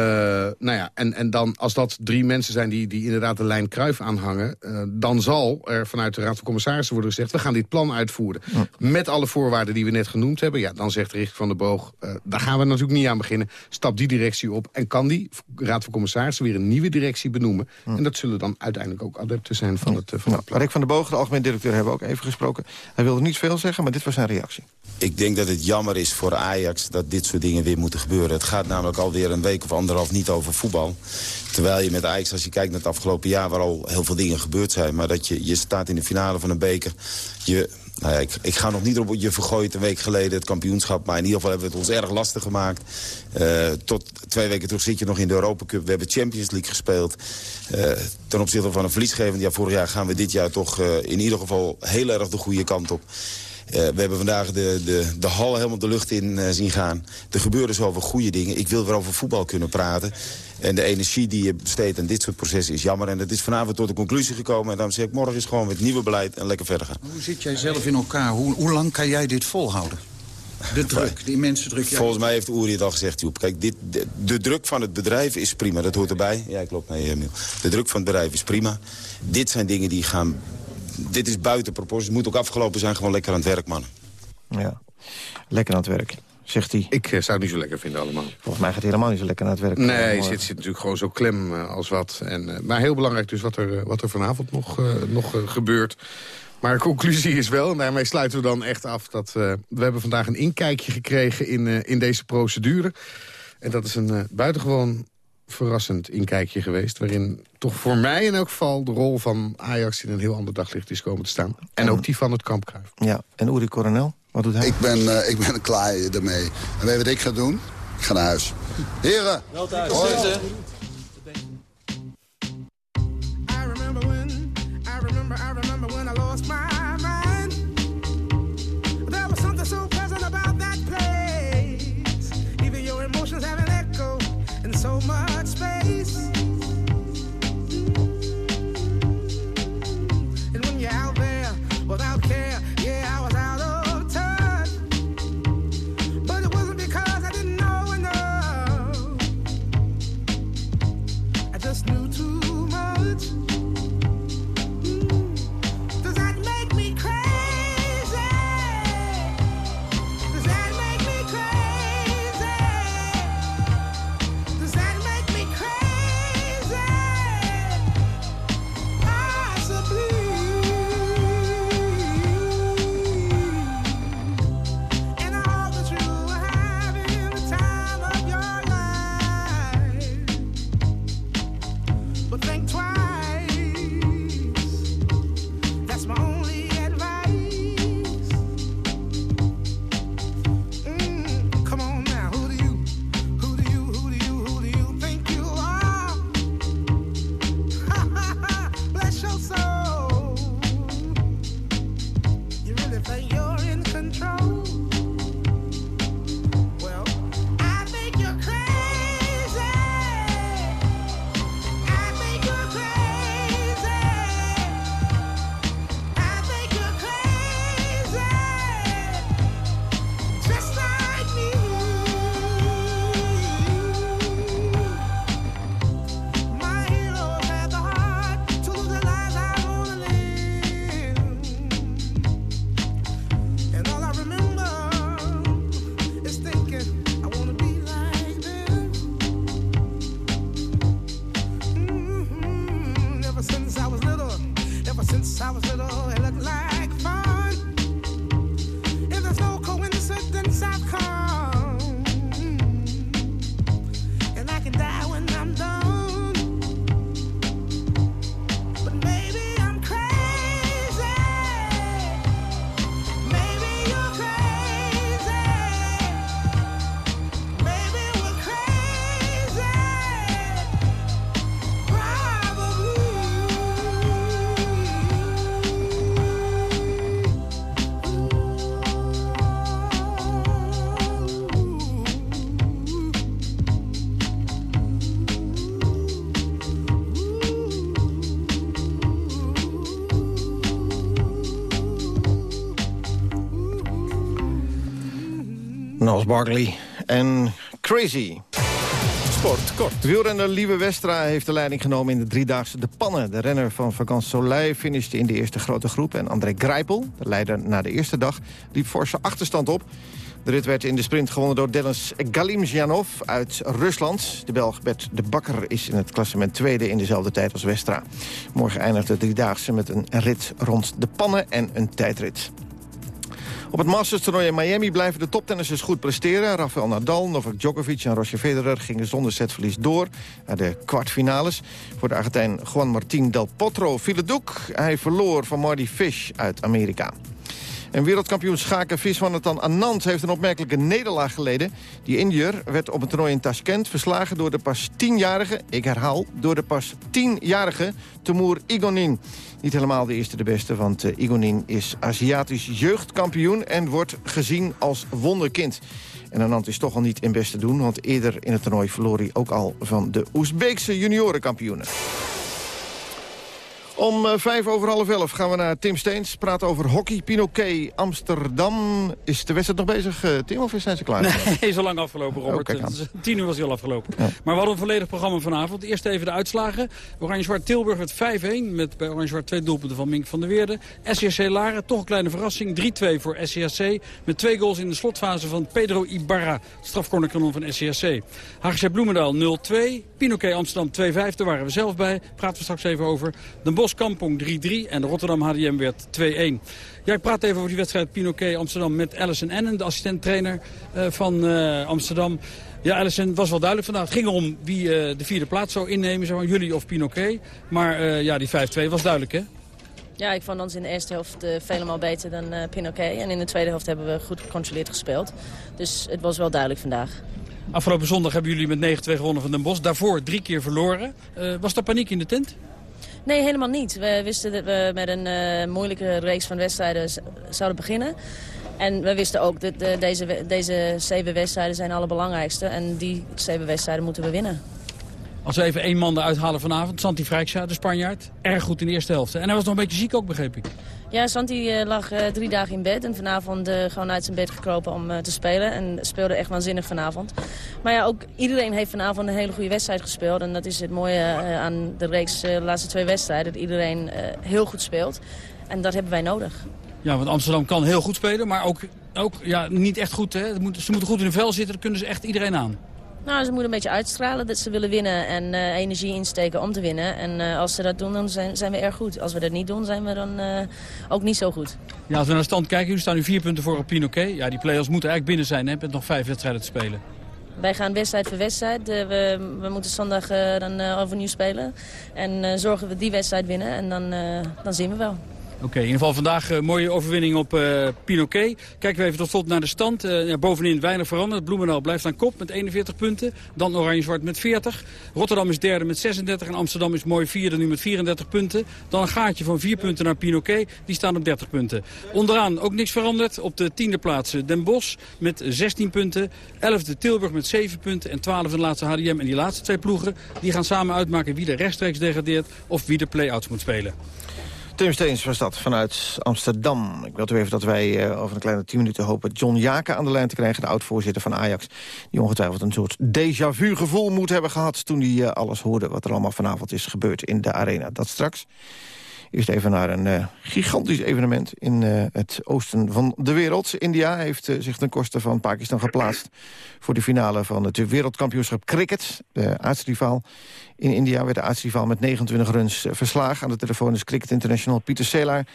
nou ja, en, en dan als dat drie mensen zijn die, die inderdaad de lijn Kruif aanhangen... Uh, dan zal er vanuit de Raad van Commissarissen worden gezegd... we gaan dit plan uitvoeren. Met alle voorwaarden die we net genoemd hebben. Ja, dan zegt Richt van der Boog, uh, daar gaan we natuurlijk niet aan beginnen. Stap die directie op en kan die Raad van Commissarissen... weer een nieuwe directie benoemen. En dat zullen dan uiteindelijk ook adepten zijn van het, van het plan. Rick van der Boog, de algemeen directeur, hebben we ook even gesproken. Hij wilde niet veel zeggen, maar dit was zijn reactie. Ik denk dat het jammer is voor Ajax dat dit soort dingen weer moeten gebeuren. Het gaat namelijk alweer een week of anderhalf niet over voetbal. Terwijl je met Ajax, als je kijkt naar het afgelopen jaar... waar al heel veel dingen gebeurd zijn... maar dat je, je staat in de finale van een beker... Je, nou ja, ik, ik, ga nog niet op je vergooid een week geleden het kampioenschap... maar in ieder geval hebben we het ons erg lastig gemaakt. Uh, tot twee weken terug zit je nog in de Europa Cup. We hebben Champions League gespeeld. Uh, ten opzichte van een verliesgevend jaar vorig jaar... gaan we dit jaar toch uh, in ieder geval heel erg de goede kant op. Uh, we hebben vandaag de, de, de hal helemaal de lucht in uh, zien gaan. Er gebeuren zoveel goede dingen. Ik wil weer over voetbal kunnen praten. En de energie die je besteedt aan dit soort processen is jammer. En dat is vanavond tot de conclusie gekomen. En daarom zeg ik, morgen is gewoon met nieuwe beleid en lekker verder gaan. Hoe zit jij zelf in elkaar? Hoe, hoe lang kan jij dit volhouden? De druk, de immense druk. Volgens mij heeft Uri het al gezegd, Joep. Kijk, dit, de, de, druk van het bedrijf is prima. Dat hoort erbij. Ja, klopt. Nee, Emil. De druk van het bedrijf is prima. Dit zijn dingen die gaan dit is buiten proportie. Het moet ook afgelopen zijn, gewoon lekker aan het werk, mannen. Ja, lekker aan het werk, zegt hij. Ik uh, zou het niet zo lekker vinden allemaal. Volgens mij gaat hij helemaal niet zo lekker aan het werk. Nee, hij zit, zit natuurlijk gewoon zo klem uh, als wat. En, maar heel belangrijk dus wat er, wat er vanavond nog, nog gebeurt. Maar de conclusie is wel, en daarmee sluiten we dan echt af... dat we hebben vandaag een inkijkje gekregen in, in deze procedure. En dat is een buitengewoon verrassend inkijkje geweest... waarin toch voor mij in elk geval de rol van Ajax in een heel ander daglicht is komen te staan. En ook die van het Kamp. Ja, en Uri Coronel, wat doet hij? Ik ben, uh, ik ben klaar ermee. En weet je wat ik ga doen? Ik ga naar huis. Heren! Wel thuis. Hoi. Nels Barkley en Crazy. Sport, kort. Wielrenner Lieve Westra heeft de leiding genomen in de driedaagse De Pannen. De renner van Vakant Soleil finishte in de eerste grote groep. En André Grijpel, de leider na de eerste dag, liep forse achterstand op. De rit werd in de sprint gewonnen door Dennis Galimjanov uit Rusland. De Belg Bert de Bakker is in het klassement tweede in dezelfde tijd als Westra. Morgen eindigt de driedaagse met een rit rond de pannen en een tijdrit. Op het Masters-toernooi in Miami blijven de toptennissers goed presteren. Rafael Nadal, Novak Djokovic en Roger Federer gingen zonder setverlies door naar de kwartfinales. Voor de Argentijn Juan Martín del Potro viel het doek. Hij verloor van Marty Fish uit Amerika. En wereldkampioen schaken Viswanathan Anand heeft een opmerkelijke nederlaag geleden. Die Indiër werd op een toernooi in Tashkent verslagen door de pas 10-jarige, ik herhaal, door de pas 10-jarige Timur Igonin. Niet helemaal de eerste de beste, want uh, Igonin is Aziatisch jeugdkampioen en wordt gezien als wonderkind. En Anand is toch al niet in best te doen, want eerder in het toernooi verloor hij ook al van de Oezbeekse juniorenkampioenen. Om uh, vijf over half elf gaan we naar Tim Steens. Praten over hockey. Pinoquet, Amsterdam. Is de wedstrijd nog bezig, uh, Tim, of zijn ze klaar? Nee, is al lang afgelopen, Robert. Oh, tien uur was hij al afgelopen. Ja. Maar we hadden een volledig programma vanavond. Eerst even de uitslagen. Oranje-Zwart Tilburg met 5-1. Met bij Oranje-Zwart twee doelpunten van Mink van der Weerde. SCSC Laren, toch een kleine verrassing. 3-2 voor SCSC. Met twee goals in de slotfase van Pedro Ibarra. Strafcornerkanon van SCSC. HGC Bloemendaal 0-2. Pinoquet Amsterdam 2-5. Daar waren we zelf bij. Praten we straks even over. Den Bosch Kampong 3-3 en de Rotterdam HDM werd 2-1. Ja, ik praat even over die wedstrijd Pinoquet Amsterdam met Alison Ennen, de assistent-trainer uh, van uh, Amsterdam. Ja, Alison, was wel duidelijk vandaag. Het ging om wie uh, de vierde plaats zou innemen, zeg maar, jullie of Pinoquet. Maar ja, die 5-2 was duidelijk, hè? Ja, ik vond ons in de eerste helft uh, vele beter dan uh, Pinoquet. En in de tweede helft hebben we goed gecontroleerd gespeeld. Dus het was wel duidelijk vandaag. Afgelopen zondag hebben jullie met 9-2 gewonnen van Den Bosch. Daarvoor drie keer verloren. Was er paniek in de tent? Nee, helemaal niet. We wisten dat we met een uh, moeilijke reeks van wedstrijden zouden beginnen. En we wisten ook dat de, deze, deze zeven wedstrijden zijn alle belangrijkste. En die zeven wedstrijden moeten we winnen. Als we even één man eruit halen vanavond. Santi Vrijksja, de Spanjaard. Erg goed in de eerste helft. En hij was nog een beetje ziek ook, begreep ik. Ja, Santi uh, lag uh, drie dagen in bed. En vanavond uh, gewoon uit zijn bed gekropen om te spelen. En speelde echt waanzinnig vanavond. Maar ja, ook iedereen heeft vanavond een hele goede wedstrijd gespeeld. En dat is het mooie aan de reeks laatste twee wedstrijden. Dat iedereen heel goed speelt. En dat hebben wij nodig. Ja, want Amsterdam kan heel goed spelen. Maar ook, ook ja, niet echt goed. Hè? Ze moeten goed in de vel zitten. Dan kunnen ze echt iedereen aan. Nou, ze moeten een beetje uitstralen dat ze willen winnen en uh, energie insteken om te winnen. En uh, als ze dat doen, dan zijn, zijn, we erg goed. Als we dat niet doen, zijn we dan uh, ook niet zo goed. Ja, als we naar de stand kijken, jullie staan nu vier punten voor op Pinoquet. Ja, die play-offs moeten eigenlijk binnen zijn, hè? met nog vijf wedstrijden te spelen. Wij gaan wedstrijd voor wedstrijd. we, we moeten zondag dan overnieuw spelen. En zorgen we die wedstrijd winnen en dan, dan zien we wel. Oké, in ieder geval vandaag een uh, mooie overwinning op uh, Pinoquet. Kijken we even tot slot naar de stand. Ja, bovenin weinig veranderd. Bloemendaal blijft aan kop met 41 punten. Dan Oranje-Zwart met 40. Rotterdam is derde met 36. En Amsterdam is mooi vierde nu met 34 punten. Dan een gaatje van 4 punten naar Pinoquet. Die staan op 30 punten. Onderaan ook niks veranderd. Op de tiende plaats Den Bosch met 16 punten. 11e Tilburg met 7 punten. En 12e de laatste HDM. En die laatste twee ploegen die gaan samen uitmaken wie er rechtstreeks degradeert. Of wie de play-outs moet spelen. Tim Steens was dat vanuit Amsterdam. Ik wil u even dat wij uh, over een kleine 10 minuten hopen... John Jaken aan de lijn te krijgen, de oud-voorzitter van Ajax... die ongetwijfeld een soort déjà vu gevoel moet hebben gehad... toen hij uh, alles hoorde wat er allemaal vanavond is gebeurd in de arena. Dat straks. Eerst even naar een uh, gigantisch evenement in uh, het oosten van de wereld. India heeft uh, zich ten koste van Pakistan geplaatst... voor de finale van het wereldkampioenschap cricket. De aartsrivaal in India werd de aartsrivaal met 29 runs verslagen. Aan de telefoon is Cricket International Pieter Selaar.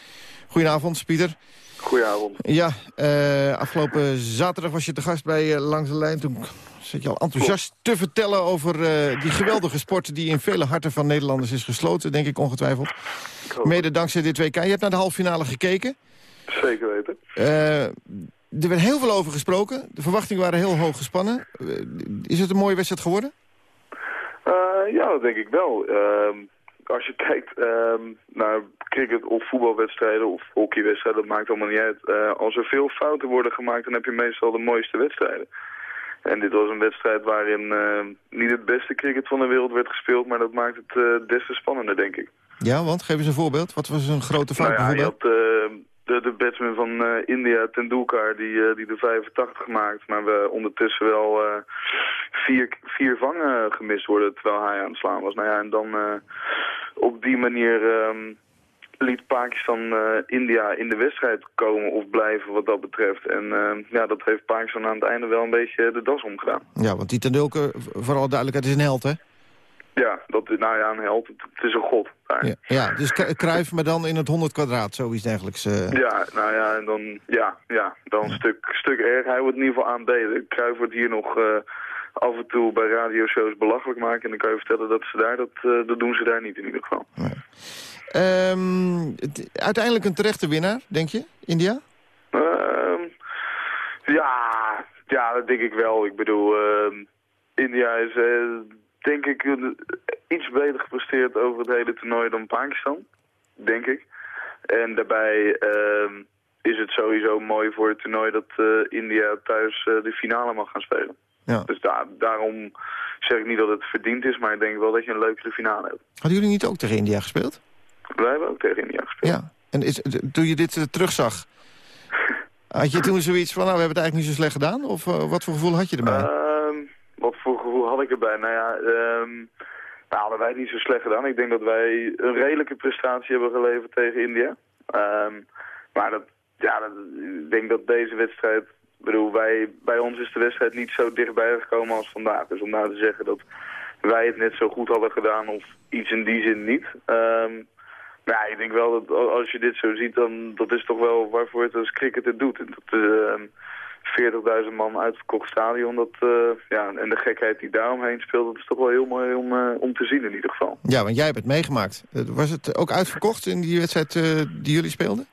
Goedenavond, Pieter. Goedenavond. Ja, afgelopen zaterdag was je te gast bij Langs de Lijn. Toen zit je al enthousiast te vertellen over uh, die geweldige sport... die in vele harten van Nederlanders is gesloten, denk ik ongetwijfeld. Mede dankzij dit WK. Je hebt naar de halve finale gekeken. Zeker weten. Uh, er werd heel veel over gesproken. De verwachtingen waren heel hoog gespannen. Uh, is het een mooie wedstrijd geworden? ja, dat denk ik wel. Ehm, als je kijkt ehm, naar cricket of voetbalwedstrijden of hockeywedstrijden, dat maakt allemaal niet uit. als er veel fouten worden gemaakt, dan heb je meestal de mooiste wedstrijden. En dit was een wedstrijd waarin uh, niet het beste cricket van de wereld werd gespeeld... maar dat maakt het uh, des te spannender, denk ik. Ja, want? Geef eens een voorbeeld. Wat was een grote fout nou ja, bijvoorbeeld? Je had, uh, de, de batsman van India, Tendulkar, die, die de 85 maakt. Maar we ondertussen wel vier, vier vangen gemist worden terwijl hij aan het slaan was. Nou ja, en dan op die manier um, liet Pakistan India in de wedstrijd komen of blijven wat dat betreft. En ja, dat heeft Pakistan aan het einde wel een beetje de das omgedaan. Ja, want die Tendulkar, vooral duidelijkheid, is een held, hè? Ja, dat, nou ja, een held. Het, is een god. Ja, ja, dus kruif me dan in het 100 kwadraat, zoiets dergelijks. Uh... Ja, nou ja, en dan, ja, ja, dan een stuk, stuk erg. Hij wordt in ieder geval aanbeden. Kruif wordt hier nog uh, af en toe bij radioshows belachelijk maken. En dan kan je vertellen dat ze daar, dat, uh, dat doen ze daar niet in ieder geval. Nee. Um, uiteindelijk een terechte winnaar, denk je, India? Um, ja, ja, dat denk ik wel. Ik bedoel, India is denk ik iets beter gepresteerd over het hele toernooi dan Pakistan. Denk ik. En daarbij uh, is het sowieso mooi voor het toernooi dat uh, India thuis uh, de finale mag gaan spelen. Ja. Dus da daarom zeg ik niet dat het verdiend is, maar ik denk wel dat je een leukere finale hebt. Hadden jullie niet ook tegen India gespeeld? Hebben ook tegen India gespeeld. Ja. En is, toen je dit uh, terugzag, had je toen zoiets van, nou, we hebben het eigenlijk niet zo slecht gedaan? Of wat voor gevoel had je erbij? wat voor gevoel had ik erbij? Nou ja, um, nou, hadden wij het niet zo slecht gedaan. Ik denk dat wij een redelijke prestatie hebben geleverd tegen India. Um, maar dat, ja, dat, ik denk dat deze wedstrijd... Ik bedoel, wij, bij ons is de wedstrijd niet zo dichtbij gekomen als vandaag. Dus om nou te zeggen dat wij het net zo goed hadden gedaan of iets in die zin niet... Um, ja, ik denk wel dat als je dit zo ziet, dan dat is toch wel waarvoor het als cricket het doet. En dat, uh, 40.000 man uitverkocht stadion. Dat, uh, ja, en de gekheid die daaromheen speelt, dat is toch wel heel mooi om, uh, om te zien in ieder geval. Ja, want jij hebt het meegemaakt. Eh, was het ook uitverkocht in die wedstrijd die jullie speelden?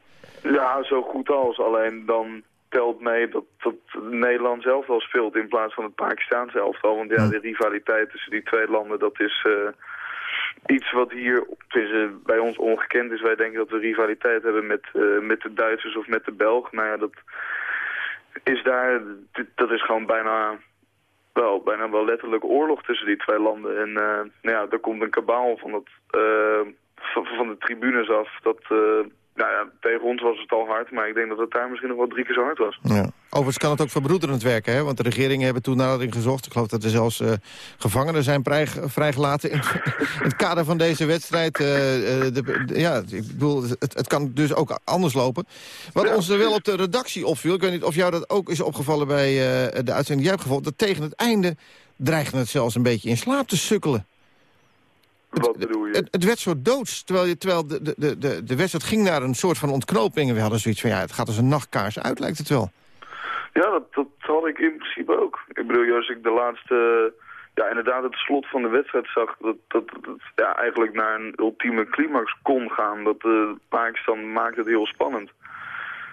Ja, zo goed als. Alleen dan telt mee dat, dat Nederland zelf wel speelt in plaats van het Pakistan zelf al. Want ja, de rivaliteit tussen die twee landen, dat is iets wat hier bij ons ongekend is. Wij denken dat we rivaliteit hebben met, met de Duitsers of met de Belgen. Nou ja, dat is daar, dat is gewoon bijna wel, bijna wel letterlijk oorlog tussen die twee landen. En uh, nou ja, er komt een kabaal van, het, uh, van, de tribunes af. Dat, nou ja, tegen ons was het al hard, maar ik denk dat het daar misschien nog wel drie keer zo hard was. Ja. Overigens kan het ook verbroederend werken, hè? want de regeringen hebben toen nadering gezocht. Ik geloof dat er zelfs uh, gevangenen zijn vrijgelaten in, het kader van deze wedstrijd. Uh, de, ja, ik bedoel, het, het, kan dus ook anders lopen. Wat ons er wel op de redactie opviel, ik weet niet of jou dat ook is opgevallen bij de uitzending die jij hebt gevolgd, dat tegen het einde dreigde het zelfs een beetje in slaap te sukkelen. Wat bedoel je? Het, het, werd zo doods, terwijl, je, terwijl de, de, de, de wedstrijd ging naar een soort van ontknoping. En we hadden zoiets van, ja, het gaat als een nachtkaars uit, lijkt het wel. Ja, dat, dat had ik in principe ook. Ik bedoel, als ik de laatste... Ja, inderdaad, het slot van de wedstrijd zag dat, dat, dat ja, eigenlijk naar een ultieme climax kon gaan. Dat uh, Pakistan maakte het heel spannend.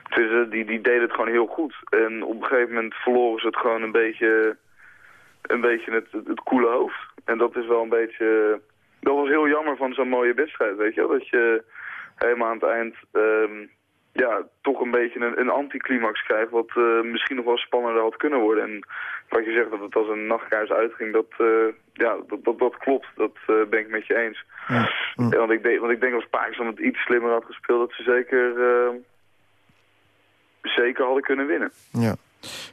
Dus, uh, die, die deed het gewoon heel goed. En op een gegeven moment verloren ze het gewoon een beetje, een beetje het, het, het koele hoofd. En dat is wel een beetje dat was heel jammer van zo'n mooie wedstrijd, weet je wel. Dat je helemaal aan het eind um, ja, toch een beetje een, een anticlimax krijgt... wat uh, misschien nog wel spannender had kunnen worden. En wat je zegt dat het als een nachtkaars uitging, dat, uh, ja, dat, dat, dat, klopt. Dat uh, ben ik met je eens. Ja. Ja, want, ik denk, want ik denk als Pakistan het iets slimmer had gespeeld... dat ze zeker, zeker hadden kunnen winnen. Ja.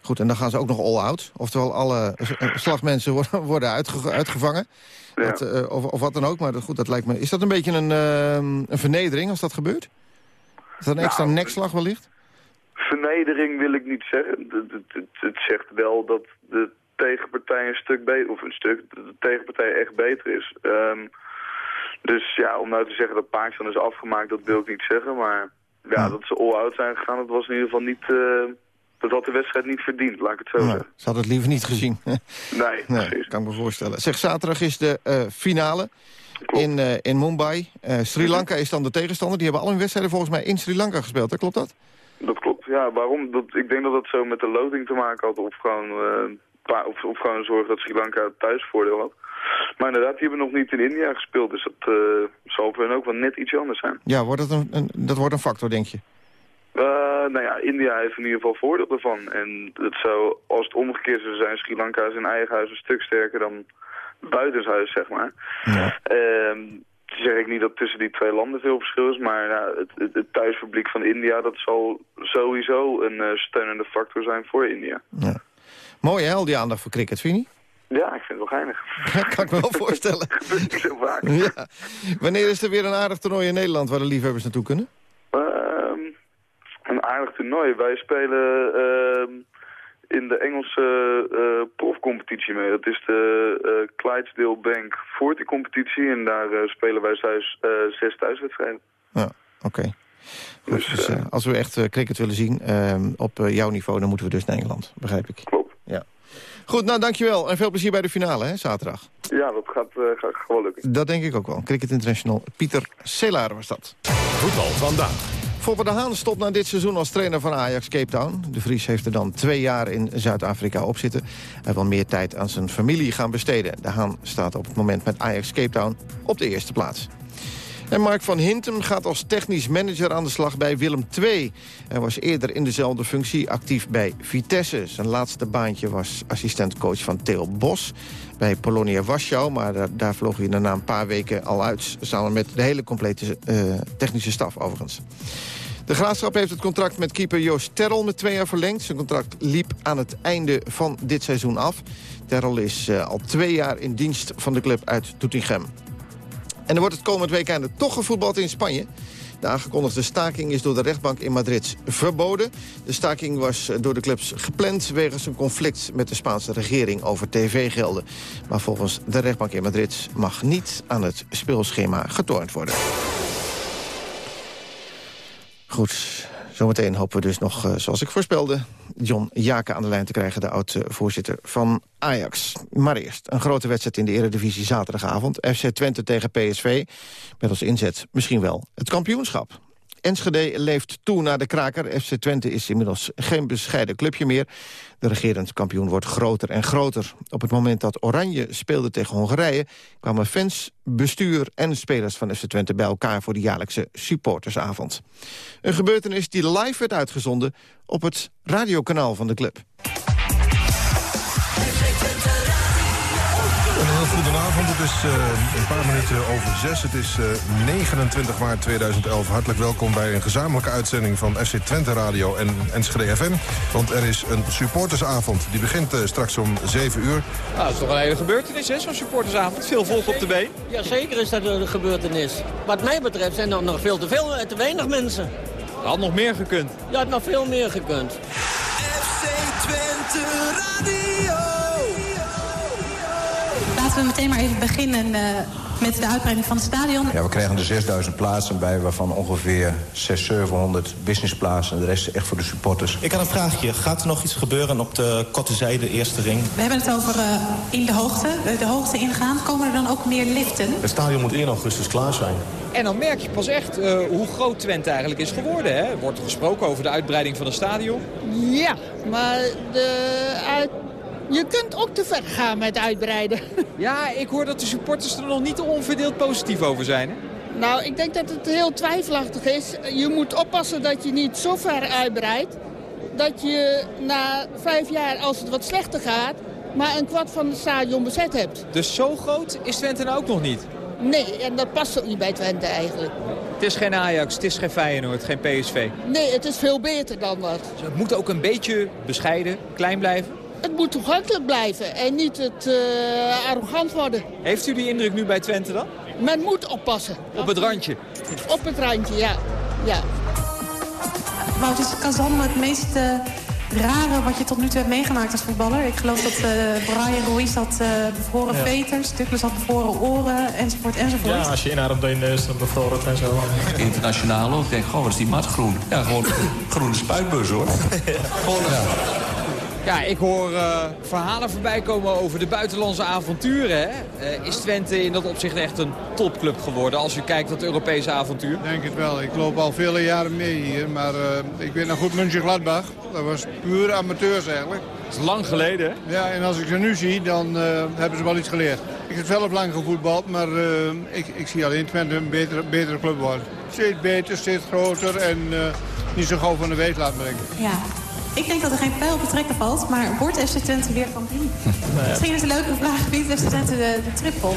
Goed, en dan gaan ze ook nog all-out. Oftewel, alle slagmensen worden uitgevangen. Ja. uh, of, of, wat dan ook, maar goed, dat lijkt me... Is dat een beetje een, uh, een vernedering als dat gebeurt? Is dat een extra nou, nekslag wellicht? Vernedering wil ik niet zeggen. Het, het, het, zegt wel dat de tegenpartij een stuk beter... of een stuk, de tegenpartij echt beter is. Um, dus ja, om nou te zeggen dat Pakistan is afgemaakt, dat wil ik niet zeggen. Maar ja, dat ze all-out zijn gegaan, dat was in ieder geval niet... Uh, dat had de wedstrijd niet verdiend, laat ik het zo zeggen. Ze had het liever niet gezien. nee, nee precies. kan ik me voorstellen. Zeg, zaterdag is de uh, finale in, uh, in Mumbai. Uh, Sri Lanka is dan de tegenstander. Die hebben al hun wedstrijden volgens mij in Sri Lanka gespeeld, hè? klopt dat? Dat klopt, ja. Waarom? Dat, ik denk dat het zo met de loting te maken had. Of gewoon, of, of gewoon zorgen dat Sri Lanka thuisvoordeel had. Maar inderdaad, die hebben nog niet in India gespeeld. Dus dat zal voor hen ook wel net iets anders zijn. Ja, wordt dat, een, een, dat wordt een factor, denk je? Uh, nou ja, India heeft in ieder geval voordeel ervan. En het zou, als het omgekeerd zou zijn, Sri Lanka is in eigen huis een stuk sterker dan buitenshuis, zeg maar. Ja. Uh, zeg ik niet dat tussen die twee landen veel verschil is, maar ja, het, het, het thuispubliek van India, dat zal sowieso een uh, steunende factor zijn voor India. Ja. Mooi hè, al die aandacht voor cricket, vind je Ja, ik vind het wel geinig. kan ik me wel voorstellen. dat zo vaak. Ja. Wanneer is er weer een aardig toernooi in Nederland waar de liefhebbers naartoe kunnen? Ehm, een aardig toernooi. Wij spelen ehm, in de Engelse uh, profcompetitie mee. Dat is de uh, Clydesdale Bank 40 competitie en daar spelen wij thuis, zes thuiswedstrijden. Ja, oké. Dus, dus als we echt cricket willen zien ehm, op jouw niveau, dan moeten we dus naar Engeland, begrijp ik. Klopt. Ja. Goed, nou dankjewel en veel plezier bij de finale, hè, zaterdag. Ja, dat gaat, gaat gewoon lukken. Dat denk ik ook wel. Cricket International, Pieter Selaar was dat. Voetbal vandaag. Fopper de Haan stopt na dit seizoen als trainer van Ajax Cape Town. De Vries heeft er dan twee jaar in Zuid-Afrika op zitten. Hij wil meer tijd aan zijn familie gaan besteden. De Haan staat op het moment met Ajax Cape Town op de eerste plaats. En Mark van Hintem gaat als technisch manager aan de slag bij Willem II. Hij was eerder in dezelfde functie actief bij Vitesse. Zijn laatste baantje was assistentcoach van Theo Bos bij Polonia Warschau. Maar daar, daar vloog hij na een paar weken al uit... samen met de hele complete uh, technische staf overigens. De Graafschap heeft het contract met keeper Joost Terrel met twee jaar verlengd. Zijn contract liep aan het einde van dit seizoen af. Terrel is uh, al twee jaar in dienst van de club uit Doetinchem. En er wordt het komend weekend toch gevoetbald in Spanje. De aangekondigde staking is door de rechtbank in Madrid verboden. De staking was door de clubs gepland wegens een conflict met de Spaanse regering over tv-gelden. Maar volgens de rechtbank in Madrid mag niet aan het speelschema getornd worden. Goed, zometeen hopen we dus nog, eh, zoals ik voorspelde... John Jaken aan de lijn te krijgen, de oud-voorzitter van Ajax. Maar eerst, een grote wedstrijd in de Eredivisie zaterdagavond. FC Twente tegen PSV, met als inzet misschien wel het kampioenschap. Enschede leeft toe naar de kraker. FC Twente is inmiddels geen bescheiden clubje meer. De regerend kampioen wordt groter en groter. Op het moment dat Oranje speelde tegen Hongarije... kwamen fans, bestuur en spelers van FC Twente bij elkaar... voor de jaarlijkse supportersavond. Een gebeurtenis die live werd uitgezonden op het radiokanaal van de club. Goedenavond. Het is uh, een paar minuten over zes. Het is uh, eh, 29 maart 2011. Hartelijk welkom bij een gezamenlijke uitzending van FC Twente Radio en Enschede FM. Want er is een supportersavond. Die begint uh, straks om 7 uur. Nou, dat is toch een hele gebeurtenis, hè, zo'n supportersavond. Veel volk op de been. Ja, zeker is dat een gebeurtenis. Wat mij betreft zijn er nog veel te veel, te weinig mensen. Er had nog meer gekund. Ja, het nog veel meer gekund. FC Twente Radio. Laten we meteen maar even beginnen uh, met de uitbreiding van het stadion. Ja, we krijgen er 6000 plaatsen bij, waarvan ongeveer 600, 700 businessplaatsen. En de rest is echt voor de supporters. Ik had een vraagje. Gaat er nog iets gebeuren op de korte zijde, eerste ring? We hebben het over uh, in de hoogte, de hoogte ingaan. Komen er dan ook meer liften? Het stadion moet 1 augustus klaar zijn. En dan merk je pas echt uh, hoe groot Twente eigenlijk is geworden. Hè? Er wordt gesproken over de uitbreiding van het stadion. Ja, maar de uit je kunt ook te ver gaan met uitbreiden. Ja, ik hoor dat de supporters er nog niet onverdeeld positief over zijn. Hè? Nou, ik denk dat het heel twijfelachtig is. Je moet oppassen dat je niet zo ver uitbreidt... dat je na vijf jaar, als het wat slechter gaat... maar een kwart van het stadion bezet hebt. Dus zo groot is Twente nou ook nog niet? Nee, en dat past ook niet bij Twente eigenlijk. Het is geen Ajax, het is geen Feyenoord, geen PSV. Nee, het is veel beter dan dat. Dus het moet ook een beetje bescheiden, klein blijven? Het moet toegankelijk blijven en niet het uh, arrogant worden. Heeft u die indruk nu bij Twente dan? Men moet oppassen. Op het randje? Op het randje, ja. ja. Wout, is Kazan het meest uh, rare wat je tot nu toe hebt meegemaakt als voetballer? Ik geloof dat uh, Brian Ruiz had bevroren ja. veters, Douglas had bevroren oren, enzovoort, enzovoort. Ja, als je inademt in is, dan bevroren het en zo. Internationaal ook. Ik denk, goh, wat is die mat groen? Ja, gewoon groene spuitbus, hoor. ja. Gewoon, ja. Ja, ik hoor uh, verhalen voorbij komen over de buitenlandse avonturen. Hè? Uh, is Twente in dat opzicht echt een topclub geworden als u kijkt naar het Europese avontuur? Ik denk het wel. Ik loop al vele jaren mee hier. Maar uh, ik weet nog goed München-Gladbach. Dat was puur amateurs eigenlijk. Dat is lang geleden, hè? Ja, en als ik ze nu zie, dan hebben ze wel iets geleerd. Ik heb zelf lang gevoetbald, maar ik, ik zie alleen Twente een betere, betere club worden. Steeds beter, steeds groter en niet zo gauw van de weet laten brengen. Ja, ik denk dat er geen pijl op te trekken valt, maar wordt FC Twente weer kampioen? Nee. Misschien is een leuke vraag, wie FC Twente de, de triple?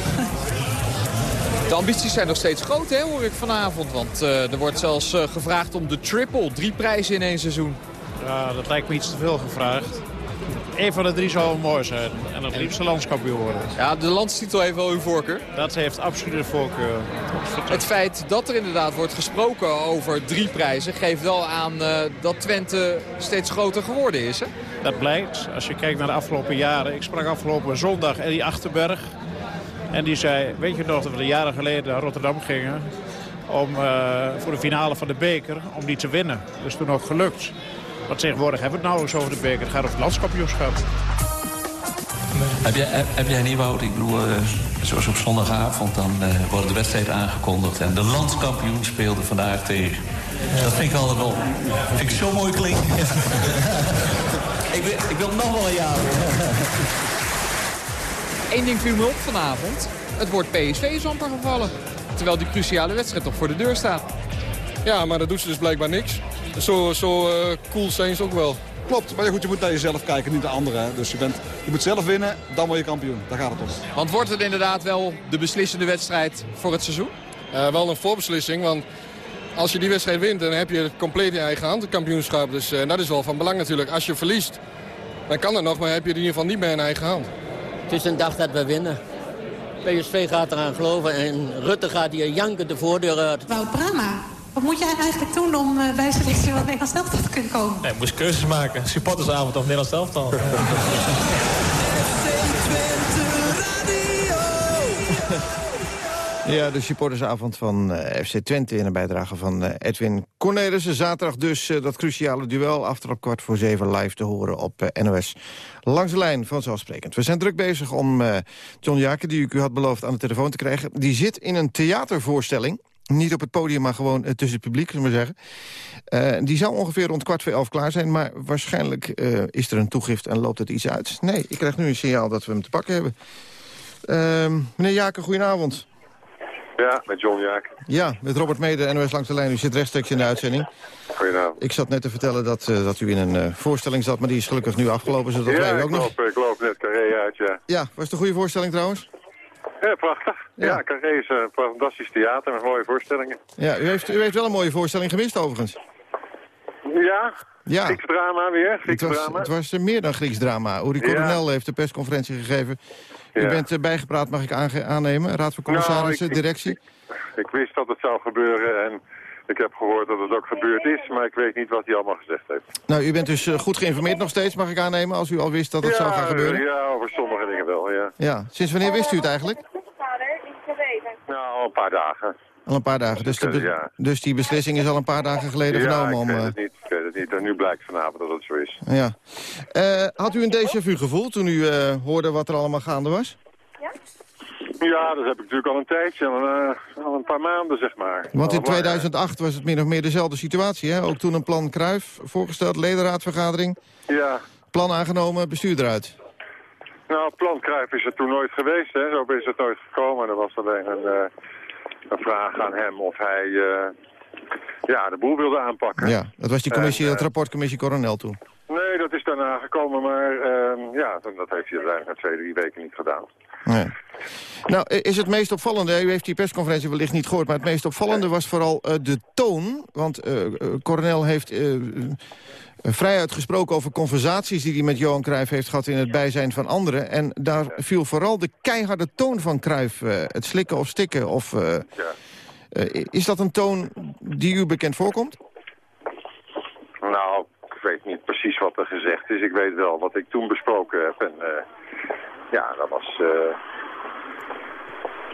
De ambities zijn nog steeds groot, hè, hoor ik vanavond. Want uh, er wordt zelfs uh, gevraagd om de triple. Drie prijzen in één seizoen. Ja, dat lijkt me iets te veel gevraagd. Eén van de drie zou mooi zijn. En het liefste landskampioen worden. Ja, de landstitel heeft wel uw voorkeur. Dat heeft absoluut een voorkeur. Het feit dat er inderdaad wordt gesproken over drie prijzen... geeft wel aan uh, dat Twente steeds groter geworden is, hè? Dat blijkt. Als je kijkt naar de afgelopen jaren. Ik sprak afgelopen zondag Eddie Achterberg. En die zei, weet je nog dat we de jaren geleden naar Rotterdam gingen... Om, uh, voor de finale van de beker, om die te winnen. Dat is toen ook gelukt. Want tegenwoordig hebben we het nauwelijks over de beker. Het gaat over het landskampioenschap. Heb jij, heb jij niet, Wout? Ik bedoel, uh, zoals op zondagavond, dan uh, worden de wedstrijden aangekondigd. En de landskampioen speelde vandaag tegen. Dat vind ik altijd wel, vind ik zo mooi klinken. ik, wil, ik wil nog wel een jaar. Eén ding viel me op vanavond. Het woord PSV is amper gevallen. Terwijl die cruciale wedstrijd toch voor de deur staat. Ja, maar dat doet ze dus blijkbaar niks. Zo, zo uh, cool zijn ze ook wel. Klopt, maar goed, je moet naar jezelf kijken, niet naar anderen. Dus je, bent, je moet zelf winnen, dan word je kampioen. Daar gaat het om. Want wordt het inderdaad wel de beslissende wedstrijd voor het seizoen? Uh, wel een voorbeslissing, want als je die wedstrijd wint... dan heb je het compleet in eigen hand, het kampioenschap. Dus uh, dat is wel van belang natuurlijk. Als je verliest, dan kan het nog, maar heb je het in ieder geval niet meer in eigen hand. Het is een dag dat we winnen. PSV gaat eraan geloven en Rutte gaat hier janken de voordeur uit. Wout Brama, wat moet jij eigenlijk doen om uh, bij selectie van Nederlands elftal te kunnen komen? Nee, moest keuzes maken. Supportersavond of Nederlands elftal. Ja, de supportersavond van uh, FC Twente in een bijdrage van uh, Edwin Cornelissen. Zaterdag dus uh, dat cruciale duel. Aftrap kwart voor zeven live te horen op NOS. Langs de lijn vanzelfsprekend. We zijn druk bezig om John Jaken, die ik u had beloofd aan de telefoon te krijgen. Die zit in een theatervoorstelling. Niet op het podium, maar gewoon tussen het publiek, zullen we zeggen. die zou ongeveer rond kwart voor elf klaar zijn... maar waarschijnlijk is er een toegift en loopt het iets uit. Nee, ik krijg nu een signaal dat we hem te pakken hebben. Ehm, meneer Jaken, goedenavond. Ja, met John Jaak. Ja, met Robert Mede, NOS Langs de Lijn. U zit rechtstreeks in de uitzending. Goedenavond. Ik zat net te vertellen dat, uh, dat u in een uh, voorstelling zat, maar die is gelukkig nu afgelopen. Zodat ja, wij ik, ook loop, nog... ik loop net Carré uit, ja. Ja, was het een goede voorstelling trouwens? Ja, prachtig. Ja, ja Carré is een fantastisch theater met mooie voorstellingen. Ja, u heeft, u heeft wel een mooie voorstelling gemist overigens. Ja, ja. Grieks drama weer. Grieks het was, drama. Het was meer dan Grieks drama. Uri Coronel heeft de persconferentie gegeven. U Ja. bent uh, bijgepraat, mag ik aannemen? Raad van commissarissen, Nou, ik- directie? Ik, ik wist dat het zou gebeuren en ik heb gehoord dat het ook gebeurd is, maar ik weet niet wat hij allemaal gezegd heeft. Nou, u bent dus eh, goed geïnformeerd nog steeds, mag ik aannemen... als u al wist dat het ja, zou gaan gebeuren? Ja, over sommige dingen wel, ja. Ja. Sinds wanneer wist u het eigenlijk? Al een paar dagen. Al een paar dagen. Dus, de be- Ja. dus die beslissing is al een paar dagen geleden ja, genomen ik om... weet eh, het niet. Ik weet het niet. En nu blijkt vanavond dat het zo is. Ja. Eh, had u een déjà vu gevoel toen u eh, hoorde wat er allemaal gaande was? Ja, dat heb ik natuurlijk al een tijdje, al, eh, al een paar maanden, zeg maar. Want in Al lang, 2008 was het min of meer dezelfde situatie. Hè? Ook toen een plan Kruif voorgesteld, ledenraadvergadering. Ja, Plan aangenomen, bestuur eruit. nou, plan Cruijff is er toen nooit geweest, hè. Zo is het nooit gekomen. Er was alleen een, eh, een vraag aan hem of hij eh, ja, de boel wilde aanpakken. Ja, dat was die commissie, En, dat eh, rapportcommissie Coronel toen. Nee, dat is daarna gekomen, maar ehm, ja, dat heeft hij uiteindelijk na twee, drie weken niet gedaan. Nee. Nou, is het meest opvallende, u heeft die persconferentie wellicht niet gehoord... maar het meest opvallende was vooral eh, de toon. Want eh, Coronel heeft eh, vrijuit gesproken over conversaties... die hij met Johan Cruijff heeft gehad in het bijzijn van anderen. En daar viel vooral de keiharde toon van Cruijff. eh, het slikken of stikken. Of, eh, is dat een toon die u bekend voorkomt? Nou, ik weet niet precies wat er gezegd is. Ik weet wel wat ik toen besproken heb. En ja, dat was...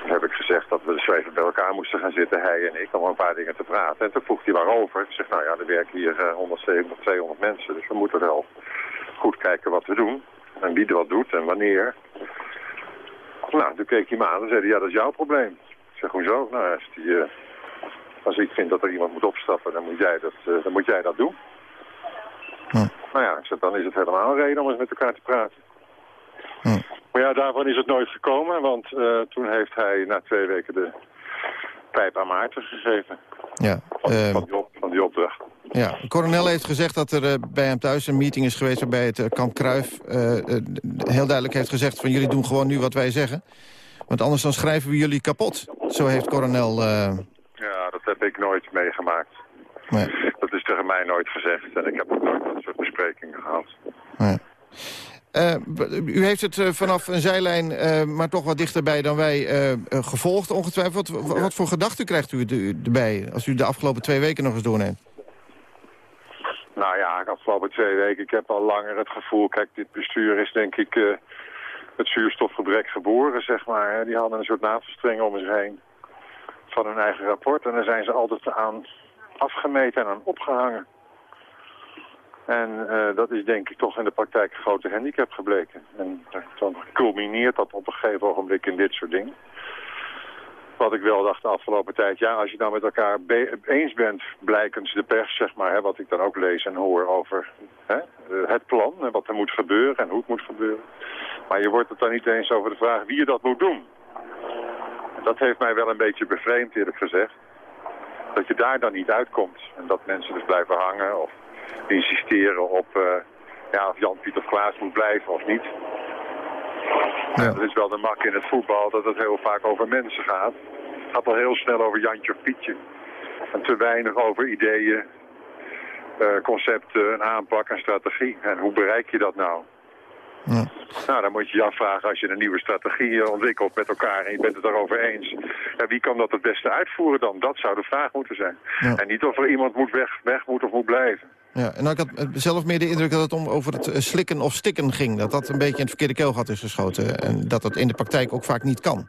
eh, heb ik gezegd dat we dus even bij elkaar moesten gaan zitten, hij en ik, om een paar dingen te praten. En toen vroeg hij waarover. Ik zeg, nou ja, er werken hier eh, 170, 200 mensen, dus we moeten wel goed kijken wat we doen. En wie er wat doet en wanneer. Nou, toen keek hij me aan en zei hij, ja, dat is jouw probleem. Ik zeg, hoezo? Nou, als, die, eh, als ik vind dat er iemand moet opstappen, dan moet jij dat, eh, dan moet jij dat doen. Nou ja, ik zeg, dan is het helemaal een reden om eens met elkaar te praten. Maar ja, daarvan is het nooit gekomen, want eh, toen heeft hij na twee weken de pijp aan Maarten gegeven. Ja, Van, ehm, van, die, op, van die opdracht. Ja, Coronel heeft gezegd dat er eh, bij hem thuis een meeting is geweest... waarbij het eh, kamp Kruif eh, eh, heel duidelijk heeft gezegd van jullie doen gewoon nu wat wij zeggen. Want anders dan schrijven we jullie kapot. Zo heeft Coronel... Ja, dat heb ik nooit meegemaakt. Nee. Dat is tegen mij nooit gezegd. En ik heb ook nooit dat soort besprekingen gehad. Nee. Uh, u heeft het uh, vanaf een zijlijn, uh, maar toch wat dichterbij dan wij, gevolgd ongetwijfeld. Wat, wat voor gedachten krijgt u erbij als u de afgelopen twee weken nog eens doorneemt? Nou ja, de afgelopen twee weken, ik heb al langer het gevoel... Kijk, dit bestuur is denk ik het zuurstofgebrek geboren, zeg maar. Die hadden een soort navelstreng om zich heen van hun eigen rapport. En daar zijn ze altijd aan afgemeten en aan opgehangen. En uh, dat is denk ik toch in de praktijk een grote handicap gebleken. En dan culmineert dat op een gegeven ogenblik in dit soort dingen. Wat ik wel dacht de afgelopen tijd, ja, als je nou met elkaar eens bent, blijkens de pers, zeg maar, hè, wat ik dan ook lees en hoor over hè, het plan en wat er moet gebeuren en hoe het moet gebeuren. Maar je wordt het dan niet eens over de vraag wie je dat moet doen. En dat heeft mij wel een beetje bevreemd, eerlijk gezegd. Dat je daar dan niet uitkomt en dat mensen dus blijven hangen of insisteren op uh, ja, of Jan-Piet of Klaas moet blijven of niet. Ja. Dat is wel de mak in het voetbal, dat het heel vaak over mensen gaat. Het gaat al heel snel over Jantje of Pietje. En te weinig over ideeën, uh, concepten, een aanpak en strategie. En hoe bereik je dat nou? Ja. Nou, dan moet je je afvragen als je een nieuwe strategie ontwikkelt met elkaar en je bent het erover eens. Ja, wie kan dat het beste uitvoeren dan? Dat zou de vraag moeten zijn. Ja. En niet of er iemand moet weg, weg moet of moet blijven. Ja, en ik had zelf meer de indruk dat het om over het eh, slikken of stikken ging. Dat dat een beetje in het verkeerde keelgat is geschoten. En dat dat in de praktijk ook vaak niet kan.